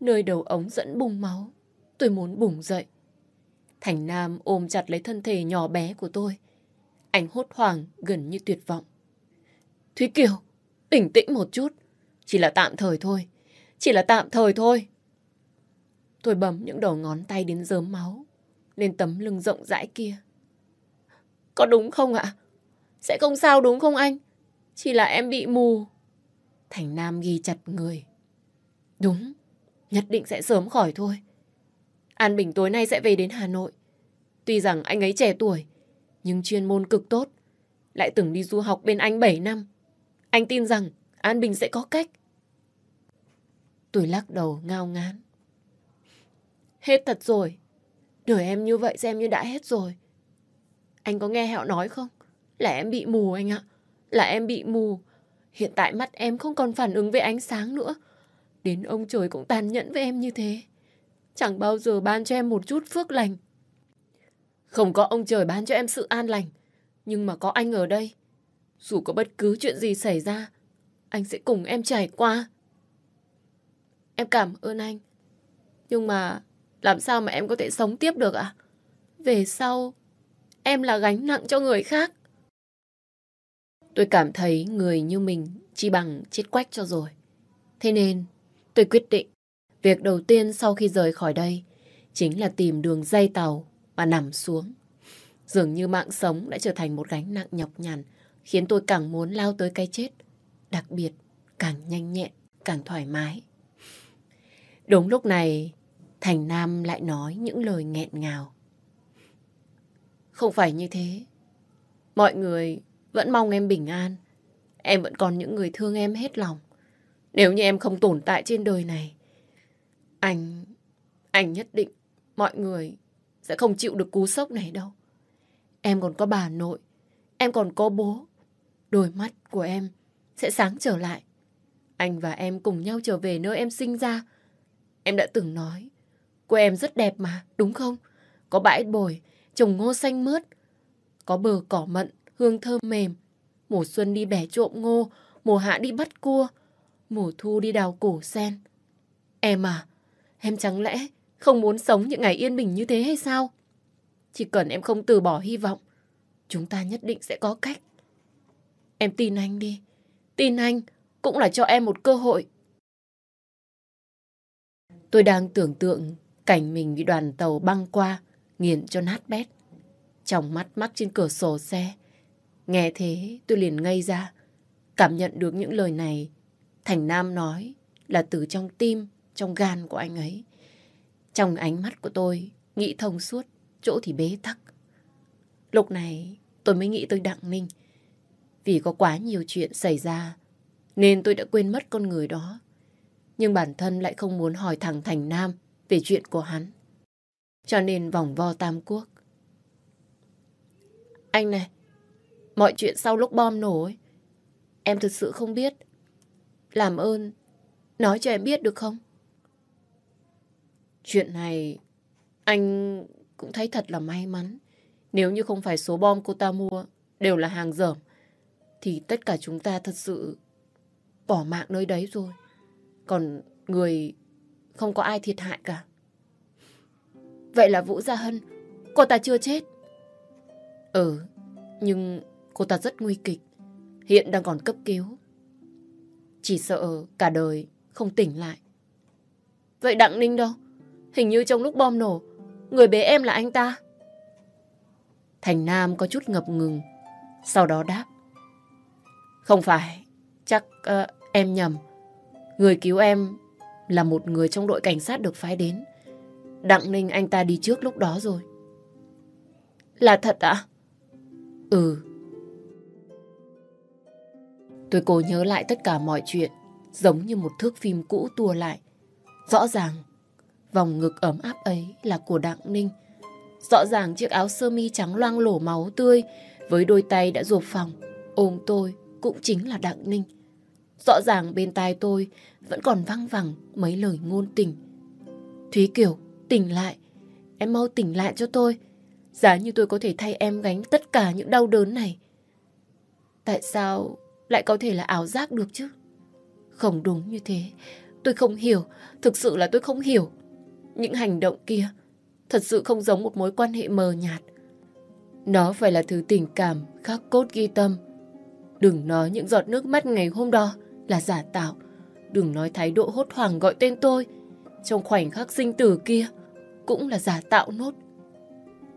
Nơi đầu ống dẫn bùng máu. Tôi muốn bùng dậy. Thành Nam ôm chặt lấy thân thể nhỏ bé của tôi. Anh hốt hoảng gần như tuyệt vọng. Thúy Kiều, bình tĩnh một chút. Chỉ là tạm thời thôi. Chỉ là tạm thời thôi. Tôi bấm những đầu ngón tay đến dớm máu. Lên tấm lưng rộng rãi kia. Có đúng không ạ? Sẽ không sao đúng không anh? Chỉ là em bị mù. Thành Nam ghi chặt người. Đúng, nhất định sẽ sớm khỏi thôi. An Bình tối nay sẽ về đến Hà Nội. Tuy rằng anh ấy trẻ tuổi, nhưng chuyên môn cực tốt. Lại từng đi du học bên Anh 7 năm. Anh tin rằng An Bình sẽ có cách. Tôi lắc đầu ngao ngán. Hết thật rồi. Đời em như vậy xem như đã hết rồi. Anh có nghe Hẹo nói không? Là em bị mù anh ạ. Là em bị mù. Hiện tại mắt em không còn phản ứng với ánh sáng nữa. Đến ông trời cũng tàn nhẫn với em như thế. Chẳng bao giờ ban cho em một chút phước lành. Không có ông trời ban cho em sự an lành. Nhưng mà có anh ở đây. Dù có bất cứ chuyện gì xảy ra, anh sẽ cùng em trải qua. Em cảm ơn anh. Nhưng mà làm sao mà em có thể sống tiếp được ạ? Về sau, em là gánh nặng cho người khác. Tôi cảm thấy người như mình chỉ bằng chết quách cho rồi. Thế nên tôi quyết định việc đầu tiên sau khi rời khỏi đây chính là tìm đường dây tàu và nằm xuống. Dường như mạng sống đã trở thành một gánh nặng nhọc nhằn khiến tôi càng muốn lao tới cái chết. Đặc biệt, càng nhanh nhẹn, càng thoải mái. Đúng lúc này, Thành Nam lại nói những lời nghẹn ngào. Không phải như thế. Mọi người vẫn mong em bình an. Em vẫn còn những người thương em hết lòng. Nếu như em không tồn tại trên đời này, anh, anh nhất định mọi người sẽ không chịu được cú sốc này đâu. Em còn có bà nội, em còn có bố. Đôi mắt của em sẽ sáng trở lại. Anh và em cùng nhau trở về nơi em sinh ra. Em đã từng nói, quê em rất đẹp mà, đúng không? Có bãi bồi, trồng ngô xanh mướt, có bờ cỏ mận, hương thơm mềm. Mùa xuân đi bẻ trộm ngô, mùa hạ đi bắt cua, mùa thu đi đào cổ sen. Em à, em chẳng lẽ không muốn sống những ngày yên bình như thế hay sao? Chỉ cần em không từ bỏ hy vọng, chúng ta nhất định sẽ có cách. Em tin anh đi. Tin anh cũng là cho em một cơ hội. Tôi đang tưởng tượng cảnh mình bị đoàn tàu băng qua, nghiền cho nát bét. Trong mắt mắc trên cửa sổ xe. Nghe thế tôi liền ngây ra. Cảm nhận được những lời này Thành Nam nói là từ trong tim, trong gan của anh ấy. Trong ánh mắt của tôi, nghĩ thông suốt, chỗ thì bế tắc. Lúc này tôi mới nghĩ tới Đặng Ninh. Vì có quá nhiều chuyện xảy ra, nên tôi đã quên mất con người đó. Nhưng bản thân lại không muốn hỏi thẳng Thành Nam về chuyện của hắn. Cho nên vòng vo Tam Quốc. Anh này, mọi chuyện sau lúc bom nổ ấy, em thực sự không biết. Làm ơn, nói cho em biết được không? Chuyện này, anh cũng thấy thật là may mắn. Nếu như không phải số bom cô ta mua đều là hàng dởm, thì tất cả chúng ta thật sự bỏ mạng nơi đấy rồi. Còn người không có ai thiệt hại cả. Vậy là Vũ Gia Hân, cô ta chưa chết. Ừ, nhưng cô ta rất nguy kịch. Hiện đang còn cấp cứu. Chỉ sợ cả đời không tỉnh lại. Vậy Đặng Ninh đâu? Hình như trong lúc bom nổ, người bế em là anh ta. Thành Nam có chút ngập ngừng, sau đó đáp. Không phải, chắc uh, em nhầm. Người cứu em là một người trong đội cảnh sát được phái đến. Đặng Ninh anh ta đi trước lúc đó rồi. Là thật ạ? Ừ. Tôi cố nhớ lại tất cả mọi chuyện, giống như một thước phim cũ tua lại. Rõ ràng, vòng ngực ấm áp ấy là của Đặng Ninh. Rõ ràng chiếc áo sơ mi trắng loang lổ máu tươi với đôi tay đã ruột phòng, ôm tôi cũng chính là Đặng Ninh. Rõ ràng bên tai tôi vẫn còn văng vẳng mấy lời ngôn tình. Thúy Kiều, tỉnh lại. Em mau tỉnh lại cho tôi. Giá như tôi có thể thay em gánh tất cả những đau đớn này. Tại sao lại có thể là ảo giác được chứ? Không đúng như thế. Tôi không hiểu. Thực sự là tôi không hiểu. Những hành động kia thật sự không giống một mối quan hệ mờ nhạt. Nó phải là thứ tình cảm khắc cốt ghi tâm. Đừng nói những giọt nước mắt ngày hôm đó là giả tạo. Đừng nói thái độ hốt hoảng gọi tên tôi. Trong khoảnh khắc sinh tử kia cũng là giả tạo nốt.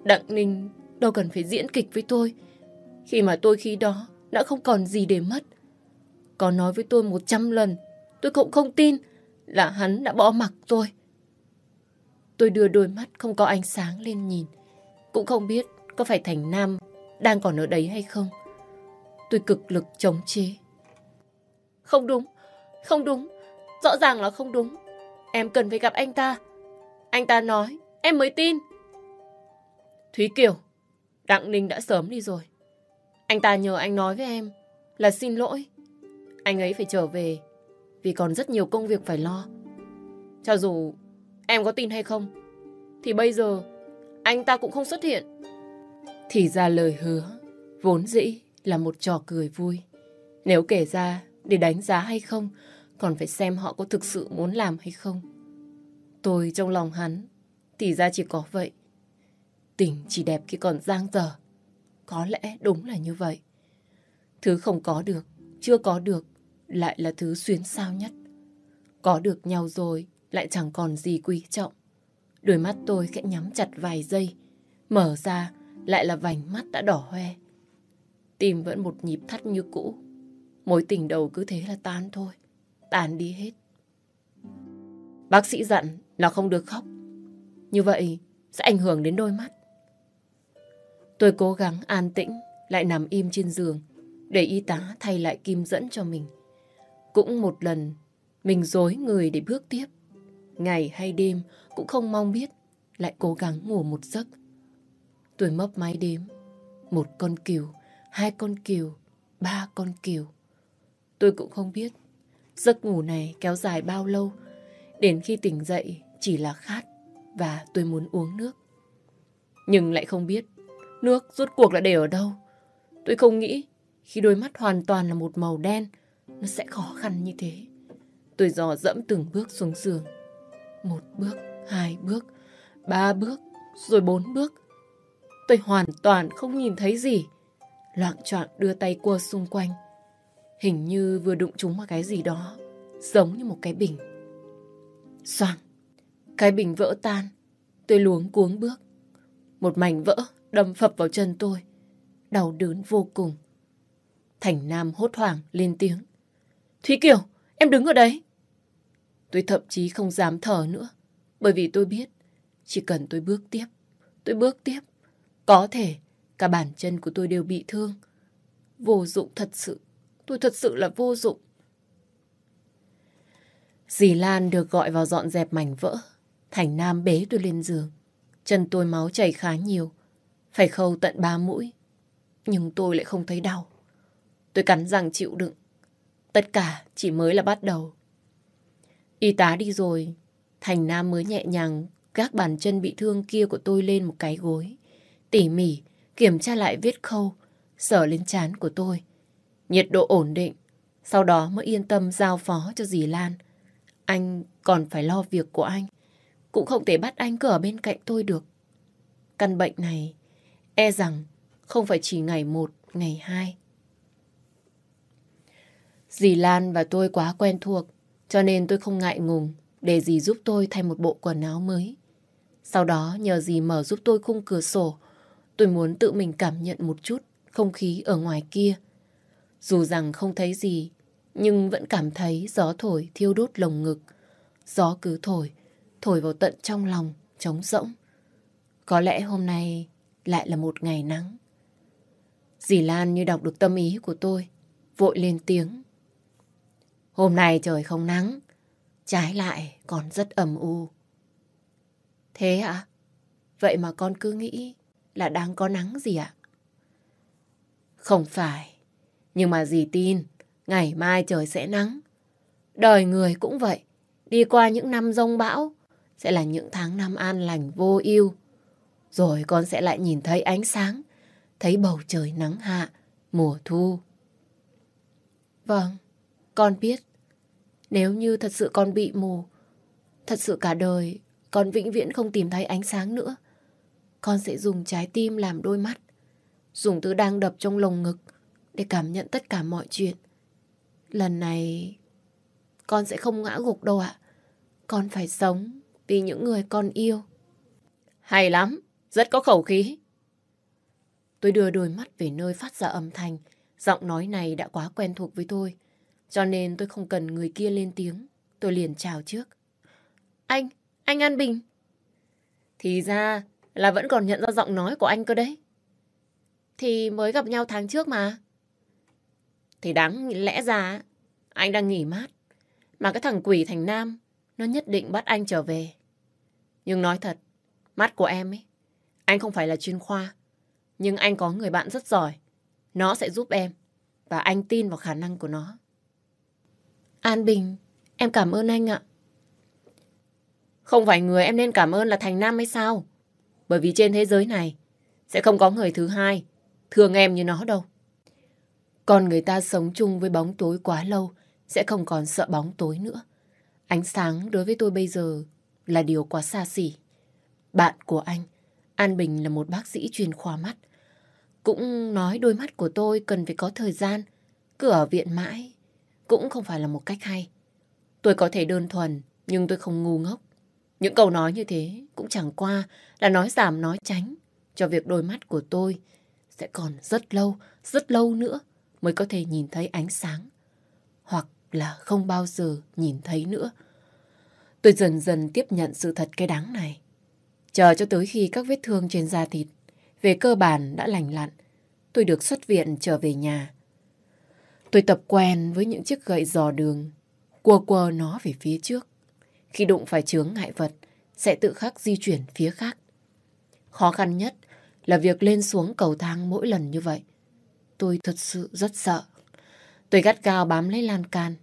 Đặng Ninh đâu cần phải diễn kịch với tôi. Khi mà tôi khi đó đã không còn gì để mất. Có nói với tôi một trăm lần, tôi cũng không tin là hắn đã bỏ mặc tôi. Tôi đưa đôi mắt không có ánh sáng lên nhìn. Cũng không biết có phải Thành Nam đang còn ở đấy hay không. Tôi cực lực chống chế. Không đúng, không đúng, rõ ràng là không đúng. Em cần phải gặp anh ta. Anh ta nói, em mới tin. Thúy Kiều, Đặng Ninh đã sớm đi rồi. Anh ta nhờ anh nói với em là xin lỗi. Anh ấy phải trở về vì còn rất nhiều công việc phải lo. Cho dù em có tin hay không, thì bây giờ anh ta cũng không xuất hiện. Thì ra lời hứa, vốn dĩ là một trò cười vui. Nếu kể ra để đánh giá hay không, còn phải xem họ có thực sự muốn làm hay không. Tôi trong lòng hắn, thì ra chỉ có vậy. Tình chỉ đẹp khi còn giang dở. Có lẽ đúng là như vậy. Thứ không có được, chưa có được, lại là thứ xuyến sao nhất. Có được nhau rồi, lại chẳng còn gì quý trọng. Đôi mắt tôi khẽ nhắm chặt vài giây, mở ra lại là vành mắt đã đỏ hoe. Tim vẫn một nhịp thắt như cũ. Mối tình đầu cứ thế là tan thôi, tan đi hết. Bác sĩ dặn là không được khóc. Như vậy sẽ ảnh hưởng đến đôi mắt. Tôi cố gắng an tĩnh, lại nằm im trên giường, để y tá thay lại kim dẫn cho mình. Cũng một lần, mình dối người để bước tiếp. Ngày hay đêm cũng không mong biết, lại cố gắng ngủ một giấc. Tôi mấp máy đếm, một con cừu, hai con cừu, ba con cừu. Tôi cũng không biết giấc ngủ này kéo dài bao lâu, đến khi tỉnh dậy chỉ là khát và tôi muốn uống nước. Nhưng lại không biết Nước rốt cuộc là để ở đâu? Tôi không nghĩ khi đôi mắt hoàn toàn là một màu đen, nó sẽ khó khăn như thế. Tôi dò dẫm từng bước xuống giường. Một bước, hai bước, ba bước, rồi bốn bước. Tôi hoàn toàn không nhìn thấy gì. Loạn trọn đưa tay qua xung quanh. Hình như vừa đụng trúng vào cái gì đó, giống như một cái bình. Xoàng, Cái bình vỡ tan, tôi luống cuống bước. Một mảnh vỡ đâm phập vào chân tôi. Đau đớn vô cùng. Thành Nam hốt hoảng lên tiếng. Thúy Kiều, em đứng ở đấy. Tôi thậm chí không dám thở nữa. Bởi vì tôi biết, chỉ cần tôi bước tiếp, tôi bước tiếp, có thể cả bàn chân của tôi đều bị thương. Vô dụng thật sự, tôi thật sự là vô dụng. Dì Lan được gọi vào dọn dẹp mảnh vỡ. Thành Nam bế tôi lên giường. Chân tôi máu chảy khá nhiều. Phải khâu tận ba mũi. Nhưng tôi lại không thấy đau. Tôi cắn răng chịu đựng. Tất cả chỉ mới là bắt đầu. Y tá đi rồi. Thành Nam mới nhẹ nhàng gác bàn chân bị thương kia của tôi lên một cái gối. Tỉ mỉ kiểm tra lại vết khâu, sờ lên chán của tôi. Nhiệt độ ổn định. Sau đó mới yên tâm giao phó cho dì Lan. Anh còn phải lo việc của anh. Cũng không thể bắt anh cứ ở bên cạnh tôi được. Căn bệnh này e rằng không phải chỉ ngày một, ngày hai. Dì Lan và tôi quá quen thuộc, cho nên tôi không ngại ngùng để dì giúp tôi thay một bộ quần áo mới. Sau đó nhờ dì mở giúp tôi khung cửa sổ, tôi muốn tự mình cảm nhận một chút không khí ở ngoài kia. Dù rằng không thấy gì, nhưng vẫn cảm thấy gió thổi thiêu đốt lồng ngực. Gió cứ thổi, thổi vào tận trong lòng, trống rỗng. Có lẽ hôm nay lại là một ngày nắng. Dì Lan như đọc được tâm ý của tôi, vội lên tiếng. Hôm nay trời không nắng, trái lại còn rất ẩm u. Thế ạ? Vậy mà con cứ nghĩ là đang có nắng gì ạ? Không phải, nhưng mà dì tin ngày mai trời sẽ nắng. Đời người cũng vậy, đi qua những năm rông bão sẽ là những tháng năm an lành vô ưu. Rồi con sẽ lại nhìn thấy ánh sáng, thấy bầu trời nắng hạ, mùa thu. Vâng, con biết. Nếu như thật sự con bị mù, thật sự cả đời con vĩnh viễn không tìm thấy ánh sáng nữa. Con sẽ dùng trái tim làm đôi mắt, dùng thứ đang đập trong lồng ngực để cảm nhận tất cả mọi chuyện. Lần này con sẽ không ngã gục đâu ạ. Con phải sống vì những người con yêu. Hay lắm, rất có khẩu khí. Tôi đưa đôi mắt về nơi phát ra âm thanh. Giọng nói này đã quá quen thuộc với tôi. Cho nên tôi không cần người kia lên tiếng. Tôi liền chào trước. Anh, anh An Bình. Thì ra là vẫn còn nhận ra giọng nói của anh cơ đấy. Thì mới gặp nhau tháng trước mà. Thì đáng lẽ ra anh đang nghỉ mát. Mà cái thằng quỷ thành nam nó nhất định bắt anh trở về. Nhưng nói thật, mắt của em ấy, anh không phải là chuyên khoa. Nhưng anh có người bạn rất giỏi. Nó sẽ giúp em. Và anh tin vào khả năng của nó. An Bình, em cảm ơn anh ạ. Không phải người em nên cảm ơn là Thành Nam hay sao? Bởi vì trên thế giới này sẽ không có người thứ hai thương em như nó đâu. Còn người ta sống chung với bóng tối quá lâu sẽ không còn sợ bóng tối nữa. Ánh sáng đối với tôi bây giờ là điều quá xa xỉ. Bạn của anh, An Bình là một bác sĩ chuyên khoa mắt. Cũng nói đôi mắt của tôi cần phải có thời gian. Cứ ở viện mãi cũng không phải là một cách hay. Tôi có thể đơn thuần, nhưng tôi không ngu ngốc. Những câu nói như thế cũng chẳng qua là nói giảm nói tránh cho việc đôi mắt của tôi sẽ còn rất lâu, rất lâu nữa mới có thể nhìn thấy ánh sáng. Hoặc là không bao giờ nhìn thấy nữa. Tôi dần dần tiếp nhận sự thật cái đáng này. Chờ cho tới khi các vết thương trên da thịt về cơ bản đã lành lặn, tôi được xuất viện trở về nhà. Tôi tập quen với những chiếc gậy dò đường, quơ quơ nó về phía trước. Khi đụng phải chướng ngại vật, sẽ tự khắc di chuyển phía khác. Khó khăn nhất là việc lên xuống cầu thang mỗi lần như vậy. Tôi thật sự rất sợ. Tôi gắt gao bám lấy lan can.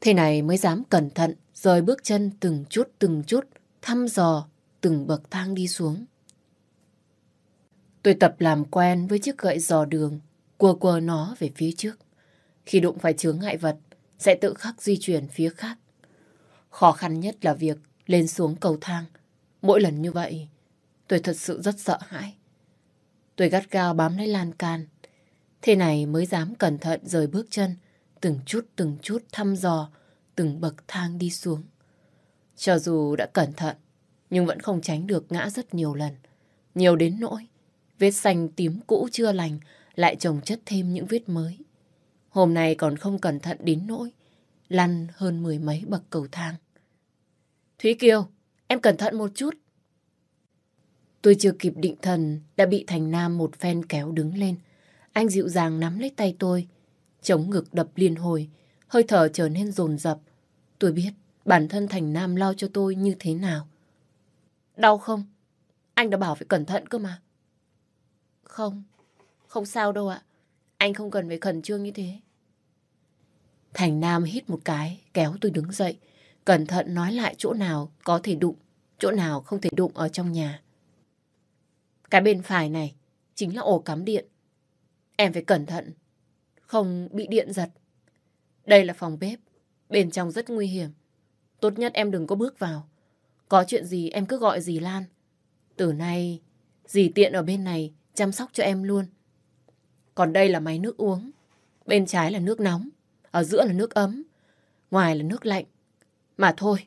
Thế này mới dám cẩn thận, rời bước chân từng chút từng chút, thăm dò từng bậc thang đi xuống. Tôi tập làm quen với chiếc gậy dò đường, quờ quờ nó về phía trước. Khi đụng phải chướng ngại vật, sẽ tự khắc di chuyển phía khác. Khó khăn nhất là việc lên xuống cầu thang. Mỗi lần như vậy, tôi thật sự rất sợ hãi. Tôi gắt gao bám lấy lan can. Thế này mới dám cẩn thận rời bước chân, từng chút từng chút thăm dò, từng bậc thang đi xuống. Cho dù đã cẩn thận, nhưng vẫn không tránh được ngã rất nhiều lần. Nhiều đến nỗi, vết xanh tím cũ chưa lành lại trồng chất thêm những vết mới. Hôm nay còn không cẩn thận đến nỗi, lăn hơn mười mấy bậc cầu thang. Thúy Kiều, em cẩn thận một chút. Tôi chưa kịp định thần đã bị Thành Nam một phen kéo đứng lên. Anh dịu dàng nắm lấy tay tôi, chống ngực đập liên hồi, hơi thở trở nên dồn dập. Tôi biết bản thân Thành Nam lo cho tôi như thế nào. Đau không? Anh đã bảo phải cẩn thận cơ mà. Không, không sao đâu ạ. Anh không cần phải khẩn trương như thế. Thành Nam hít một cái, kéo tôi đứng dậy. Cẩn thận nói lại chỗ nào có thể đụng, chỗ nào không thể đụng ở trong nhà. Cái bên phải này chính là ổ cắm điện. Em phải cẩn thận, không bị điện giật. Đây là phòng bếp, bên trong rất nguy hiểm. Tốt nhất em đừng có bước vào. Có chuyện gì em cứ gọi dì Lan. Từ nay, dì tiện ở bên này chăm sóc cho em luôn. Còn đây là máy nước uống. Bên trái là nước nóng, ở giữa là nước ấm, ngoài là nước lạnh. Mà thôi,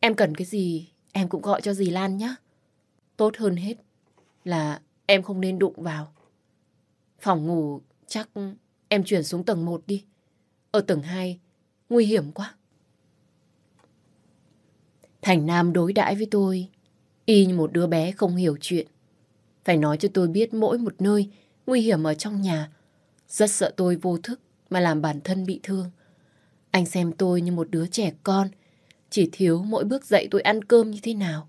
em cần cái gì em cũng gọi cho dì Lan nhé. Tốt hơn hết là em không nên đụng vào. Phòng ngủ chắc em chuyển xuống tầng 1 đi. Ở tầng 2 nguy hiểm quá. Thành Nam đối đãi với tôi y như một đứa bé không hiểu chuyện. Phải nói cho tôi biết mỗi một nơi nguy hiểm ở trong nhà. Rất sợ tôi vô thức mà làm bản thân bị thương. Anh xem tôi như một đứa trẻ con, chỉ thiếu mỗi bước dậy tôi ăn cơm như thế nào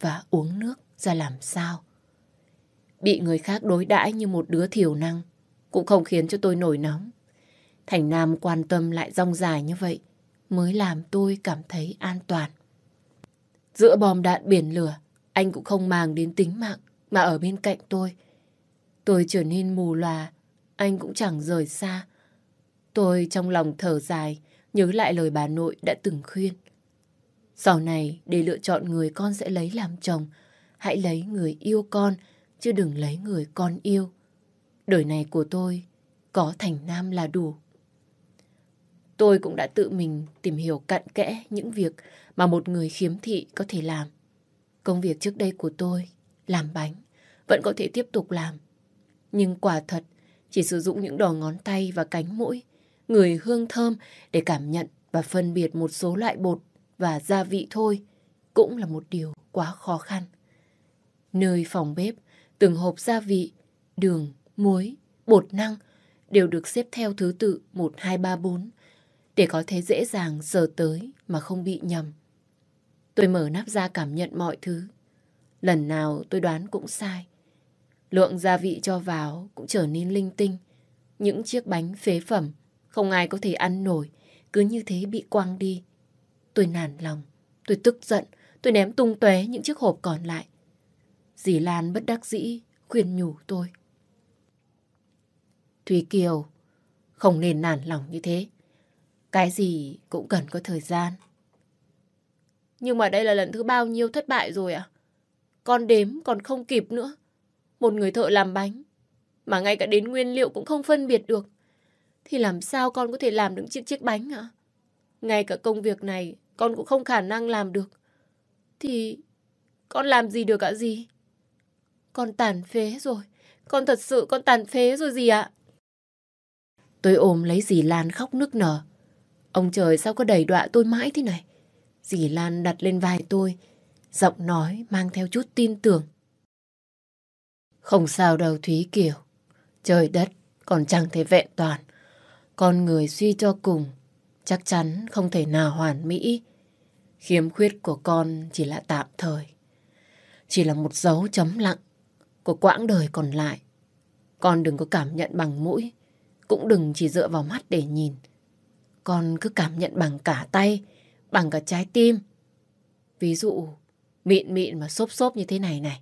và uống nước ra làm sao. Bị người khác đối đãi như một đứa thiểu năng cũng không khiến cho tôi nổi nóng. Thành Nam quan tâm lại rong dài như vậy mới làm tôi cảm thấy an toàn. Giữa bom đạn biển lửa, anh cũng không màng đến tính mạng mà ở bên cạnh tôi. Tôi trở nên mù lòa, anh cũng chẳng rời xa. Tôi trong lòng thở dài, nhớ lại lời bà nội đã từng khuyên. Sau này, để lựa chọn người con sẽ lấy làm chồng, hãy lấy người yêu con, chứ đừng lấy người con yêu. Đời này của tôi có thành nam là đủ. Tôi cũng đã tự mình tìm hiểu cặn kẽ những việc mà một người khiếm thị có thể làm. Công việc trước đây của tôi, làm bánh, vẫn có thể tiếp tục làm. Nhưng quả thật, chỉ sử dụng những đỏ ngón tay và cánh mũi, người hương thơm để cảm nhận và phân biệt một số loại bột và gia vị thôi, cũng là một điều quá khó khăn. Nơi phòng bếp, từng hộp gia vị, đường, muối, bột năng đều được xếp theo thứ tự 1, 2, 3, 4 để có thể dễ dàng sờ tới mà không bị nhầm. Tôi mở nắp ra cảm nhận mọi thứ. Lần nào tôi đoán cũng sai. Lượng gia vị cho vào cũng trở nên linh tinh. Những chiếc bánh phế phẩm không ai có thể ăn nổi, cứ như thế bị quăng đi. Tôi nản lòng, tôi tức giận, tôi ném tung tóe những chiếc hộp còn lại. Dì Lan bất đắc dĩ khuyên nhủ tôi. Thúy Kiều, không nên nản lòng như thế. Cái gì cũng cần có thời gian. Nhưng mà đây là lần thứ bao nhiêu thất bại rồi à? Con đếm còn không kịp nữa. Một người thợ làm bánh, mà ngay cả đến nguyên liệu cũng không phân biệt được. Thì làm sao con có thể làm được chiếc chiếc bánh hả? Ngay cả công việc này con cũng không khả năng làm được. Thì con làm gì được ạ gì? Con tàn phế rồi. Con thật sự con tàn phế rồi gì ạ? Tôi ôm lấy dì Lan khóc nức nở. Ông trời sao có đẩy đọa tôi mãi thế này? Dì Lan đặt lên vai tôi, giọng nói mang theo chút tin tưởng. Không sao đâu Thúy Kiều. Trời đất còn chẳng thể vẹn toàn. Con người suy cho cùng, chắc chắn không thể nào hoàn mỹ. Khiếm khuyết của con chỉ là tạm thời. Chỉ là một dấu chấm lặng của quãng đời còn lại. Con đừng có cảm nhận bằng mũi, cũng đừng chỉ dựa vào mắt để nhìn. Con cứ cảm nhận bằng cả tay, bằng cả trái tim. Ví dụ, mịn mịn mà xốp xốp như thế này này,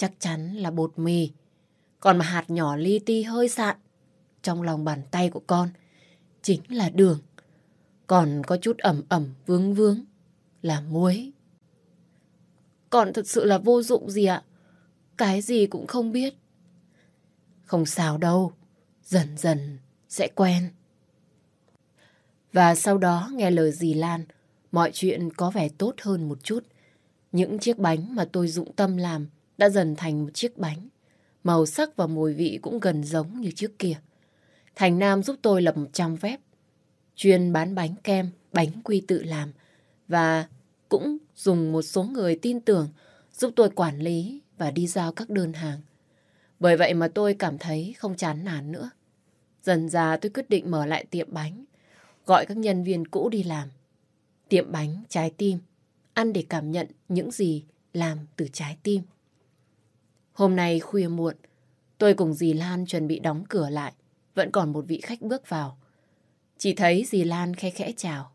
chắc chắn là bột mì. Còn mà hạt nhỏ li ti hơi sạn, trong lòng bàn tay của con chính là đường. Còn có chút ẩm ẩm vướng vướng là muối. Còn thật sự là vô dụng gì ạ? Cái gì cũng không biết. Không sao đâu, dần dần sẽ quen. Và sau đó nghe lời dì Lan, mọi chuyện có vẻ tốt hơn một chút. Những chiếc bánh mà tôi dụng tâm làm đã dần thành một chiếc bánh. Màu sắc và mùi vị cũng gần giống như trước kia. Thành Nam giúp tôi lập một trang web, chuyên bán bánh kem, bánh quy tự làm và cũng dùng một số người tin tưởng giúp tôi quản lý và đi giao các đơn hàng. Bởi vậy mà tôi cảm thấy không chán nản nữa. Dần ra tôi quyết định mở lại tiệm bánh, gọi các nhân viên cũ đi làm. Tiệm bánh trái tim, ăn để cảm nhận những gì làm từ trái tim. Hôm nay khuya muộn, tôi cùng dì Lan chuẩn bị đóng cửa lại. Vẫn còn một vị khách bước vào. Chỉ thấy dì Lan khẽ khẽ chào.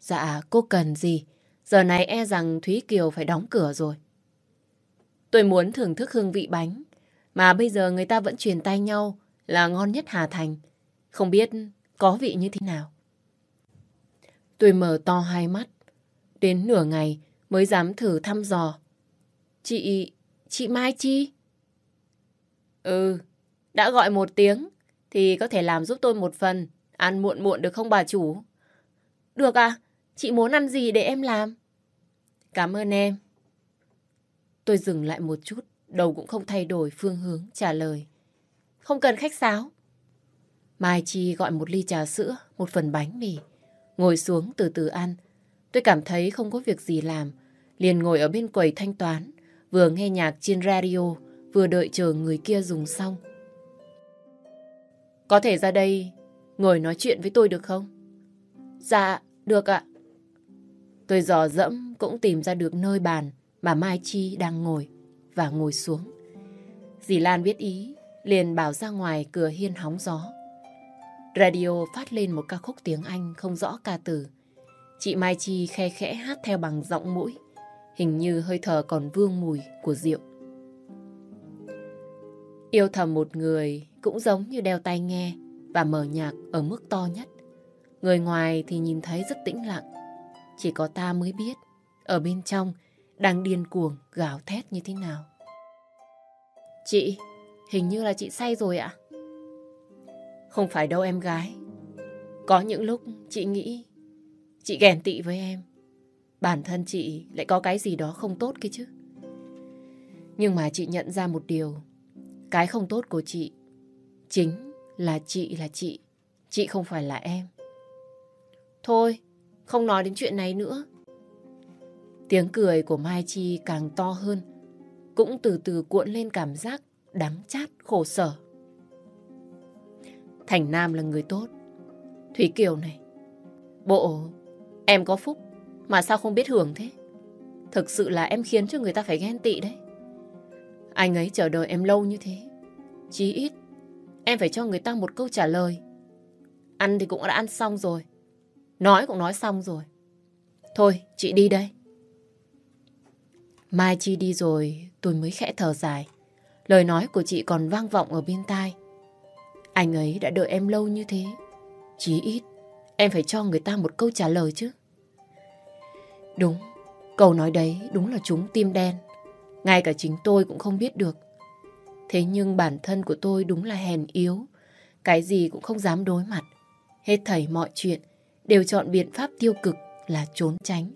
Dạ, cô cần gì? Giờ này e rằng Thúy Kiều phải đóng cửa rồi. Tôi muốn thưởng thức hương vị bánh, mà bây giờ người ta vẫn truyền tay nhau là ngon nhất Hà Thành. Không biết có vị như thế nào. Tôi mở to hai mắt. Đến nửa ngày mới dám thử thăm dò. Chị chị Mai Chi? Ừ, đã gọi một tiếng thì có thể làm giúp tôi một phần. Ăn muộn muộn được không bà chủ? Được à? Chị muốn ăn gì để em làm? Cảm ơn em. Tôi dừng lại một chút, đầu cũng không thay đổi phương hướng trả lời. Không cần khách sáo. Mai Chi gọi một ly trà sữa, một phần bánh mì. Ngồi xuống từ từ ăn. Tôi cảm thấy không có việc gì làm. Liền ngồi ở bên quầy thanh toán, vừa nghe nhạc trên radio, vừa đợi chờ người kia dùng xong. Có thể ra đây ngồi nói chuyện với tôi được không? Dạ, được ạ. Tôi dò dẫm cũng tìm ra được nơi bàn mà Mai Chi đang ngồi và ngồi xuống. Dì Lan biết ý, liền bảo ra ngoài cửa hiên hóng gió. Radio phát lên một ca khúc tiếng Anh không rõ ca từ. Chị Mai Chi khe khẽ hát theo bằng giọng mũi, hình như hơi thở còn vương mùi của rượu. Yêu thầm một người cũng giống như đeo tai nghe và mở nhạc ở mức to nhất. Người ngoài thì nhìn thấy rất tĩnh lặng. Chỉ có ta mới biết ở bên trong đang điên cuồng gào thét như thế nào. Chị, hình như là chị say rồi ạ. Không phải đâu em gái. Có những lúc chị nghĩ chị ghen tị với em. Bản thân chị lại có cái gì đó không tốt kia chứ. Nhưng mà chị nhận ra một điều. Cái không tốt của chị chính là chị là chị. Chị không phải là em. Thôi, không nói đến chuyện này nữa. Tiếng cười của Mai Chi càng to hơn, cũng từ từ cuộn lên cảm giác đắng chát khổ sở. Thành Nam là người tốt. Thủy Kiều này, bộ em có phúc mà sao không biết hưởng thế? Thực sự là em khiến cho người ta phải ghen tị đấy. Anh ấy chờ đợi em lâu như thế. Chí ít, em phải cho người ta một câu trả lời. Ăn thì cũng đã ăn xong rồi. Nói cũng nói xong rồi. Thôi, chị đi đây. Mai Chi đi rồi, tôi mới khẽ thở dài. Lời nói của chị còn vang vọng ở bên tai. Anh ấy đã đợi em lâu như thế. Chí ít, em phải cho người ta một câu trả lời chứ. Đúng, câu nói đấy đúng là chúng tim đen. Ngay cả chính tôi cũng không biết được. Thế nhưng bản thân của tôi đúng là hèn yếu. Cái gì cũng không dám đối mặt. Hết thảy mọi chuyện đều chọn biện pháp tiêu cực là trốn tránh.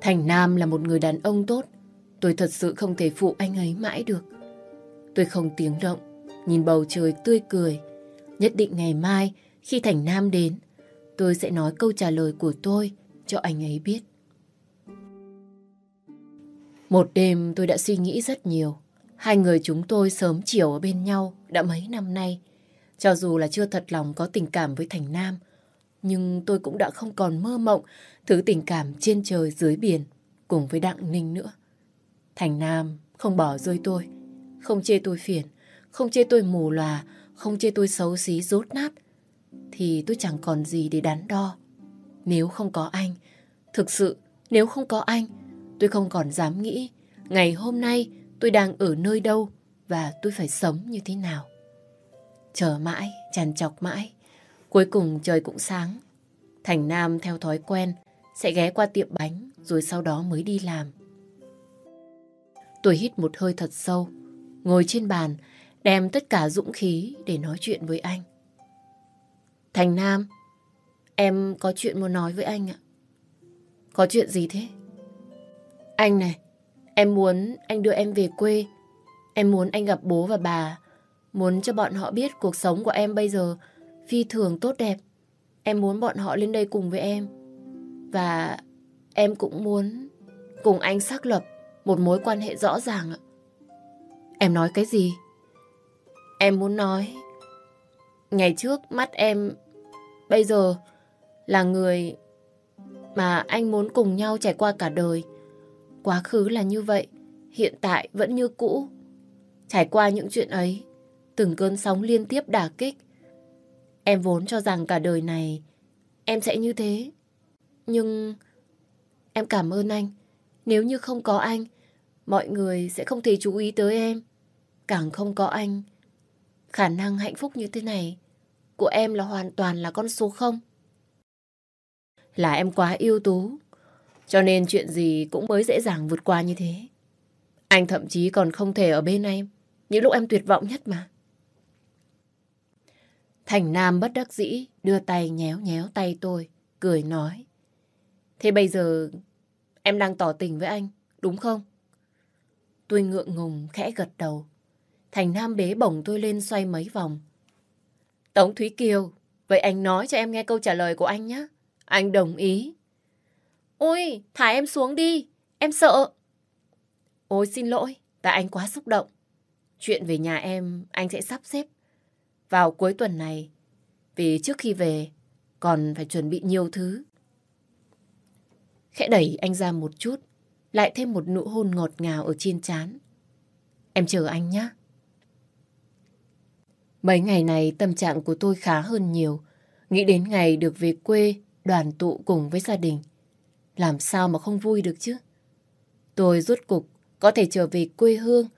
Thành Nam là một người đàn ông tốt. Tôi thật sự không thể phụ anh ấy mãi được. Tôi không tiếng động, nhìn bầu trời tươi cười. Nhất định ngày mai, khi Thành Nam đến, tôi sẽ nói câu trả lời của tôi cho anh ấy biết. Một đêm tôi đã suy nghĩ rất nhiều. Hai người chúng tôi sớm chiều ở bên nhau đã mấy năm nay. Cho dù là chưa thật lòng có tình cảm với Thành Nam, nhưng tôi cũng đã không còn mơ mộng thứ tình cảm trên trời dưới biển cùng với Đặng Ninh nữa. Thành Nam không bỏ rơi tôi, không chê tôi phiền, không chê tôi mù lòa, không chê tôi xấu xí rốt nát, thì tôi chẳng còn gì để đắn đo. Nếu không có anh, thực sự nếu không có anh, tôi không còn dám nghĩ ngày hôm nay tôi đang ở nơi đâu và tôi phải sống như thế nào. Chờ mãi, chằn chọc mãi, cuối cùng trời cũng sáng. Thành Nam theo thói quen sẽ ghé qua tiệm bánh rồi sau đó mới đi làm. Tôi hít một hơi thật sâu, ngồi trên bàn, đem tất cả dũng khí để nói chuyện với anh. Thành Nam, em có chuyện muốn nói với anh ạ. Có chuyện gì thế? Anh này, em muốn anh đưa em về quê. Em muốn anh gặp bố và bà. Muốn cho bọn họ biết cuộc sống của em bây giờ phi thường tốt đẹp. Em muốn bọn họ lên đây cùng với em. Và em cũng muốn cùng anh xác lập một mối quan hệ rõ ràng. Em nói cái gì? Em muốn nói ngày trước mắt em bây giờ là người mà anh muốn cùng nhau trải qua cả đời. Quá khứ là như vậy, hiện tại vẫn như cũ. Trải qua những chuyện ấy, từng cơn sóng liên tiếp đả kích. Em vốn cho rằng cả đời này em sẽ như thế. Nhưng em cảm ơn anh. Nếu như không có anh, mọi người sẽ không thể chú ý tới em. Càng không có anh, khả năng hạnh phúc như thế này của em là hoàn toàn là con số không. Là em quá yêu tú, cho nên chuyện gì cũng mới dễ dàng vượt qua như thế. Anh thậm chí còn không thể ở bên em, những lúc em tuyệt vọng nhất mà. Thành Nam bất đắc dĩ đưa tay nhéo nhéo tay tôi, cười nói. Thế bây giờ em đang tỏ tình với anh, đúng không? Tôi ngượng ngùng khẽ gật đầu. Thành Nam bế bổng tôi lên xoay mấy vòng. Tống Thúy Kiều, vậy anh nói cho em nghe câu trả lời của anh nhé. Anh đồng ý. Ôi, thả em xuống đi, em sợ. Ôi xin lỗi, tại anh quá xúc động. Chuyện về nhà em, anh sẽ sắp xếp. Vào cuối tuần này, vì trước khi về, còn phải chuẩn bị nhiều thứ. Khẽ đẩy anh ra một chút, lại thêm một nụ hôn ngọt ngào ở trên trán. Em chờ anh nhé. Mấy ngày này tâm trạng của tôi khá hơn nhiều. Nghĩ đến ngày được về quê, đoàn tụ cùng với gia đình. Làm sao mà không vui được chứ? Tôi rốt cục có thể trở về quê hương,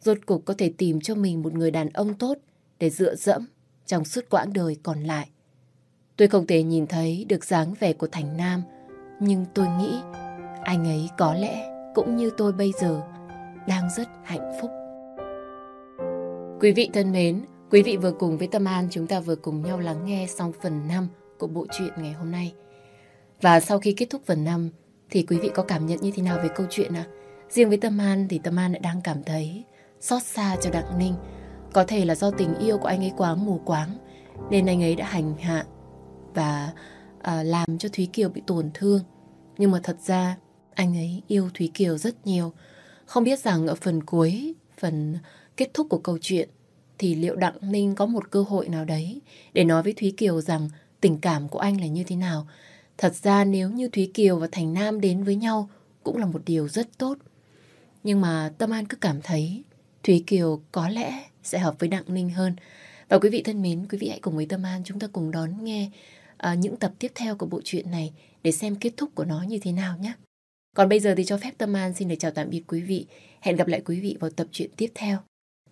rốt cục có thể tìm cho mình một người đàn ông tốt để dựa dẫm trong suốt quãng đời còn lại. Tôi không thể nhìn thấy được dáng vẻ của Thành Nam, nhưng tôi nghĩ anh ấy có lẽ cũng như tôi bây giờ đang rất hạnh phúc. Quý vị thân mến, quý vị vừa cùng với Tâm An chúng ta vừa cùng nhau lắng nghe xong phần 5 của bộ truyện ngày hôm nay. Và sau khi kết thúc phần 5 thì quý vị có cảm nhận như thế nào về câu chuyện ạ? À? Riêng với Tâm An thì Tâm An lại đang cảm thấy xót xa cho Đặng Ninh. Có thể là do tình yêu của anh ấy quá mù quáng nên anh ấy đã hành hạ và à, làm cho Thúy Kiều bị tổn thương. Nhưng mà thật ra anh ấy yêu Thúy Kiều rất nhiều. Không biết rằng ở phần cuối, phần kết thúc của câu chuyện thì liệu Đặng Ninh có một cơ hội nào đấy để nói với Thúy Kiều rằng tình cảm của anh là như thế nào. Thật ra nếu như Thúy Kiều và Thành Nam đến với nhau cũng là một điều rất tốt. Nhưng mà Tâm An cứ cảm thấy Thúy Kiều có lẽ sẽ hợp với Đặng Ninh hơn. Và quý vị thân mến, quý vị hãy cùng với Tâm An chúng ta cùng đón nghe uh, những tập tiếp theo của bộ truyện này để xem kết thúc của nó như thế nào nhé. Còn bây giờ thì cho phép Tâm An xin được chào tạm biệt quý vị. Hẹn gặp lại quý vị vào tập truyện tiếp theo.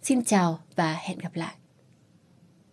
Xin chào và hẹn gặp lại.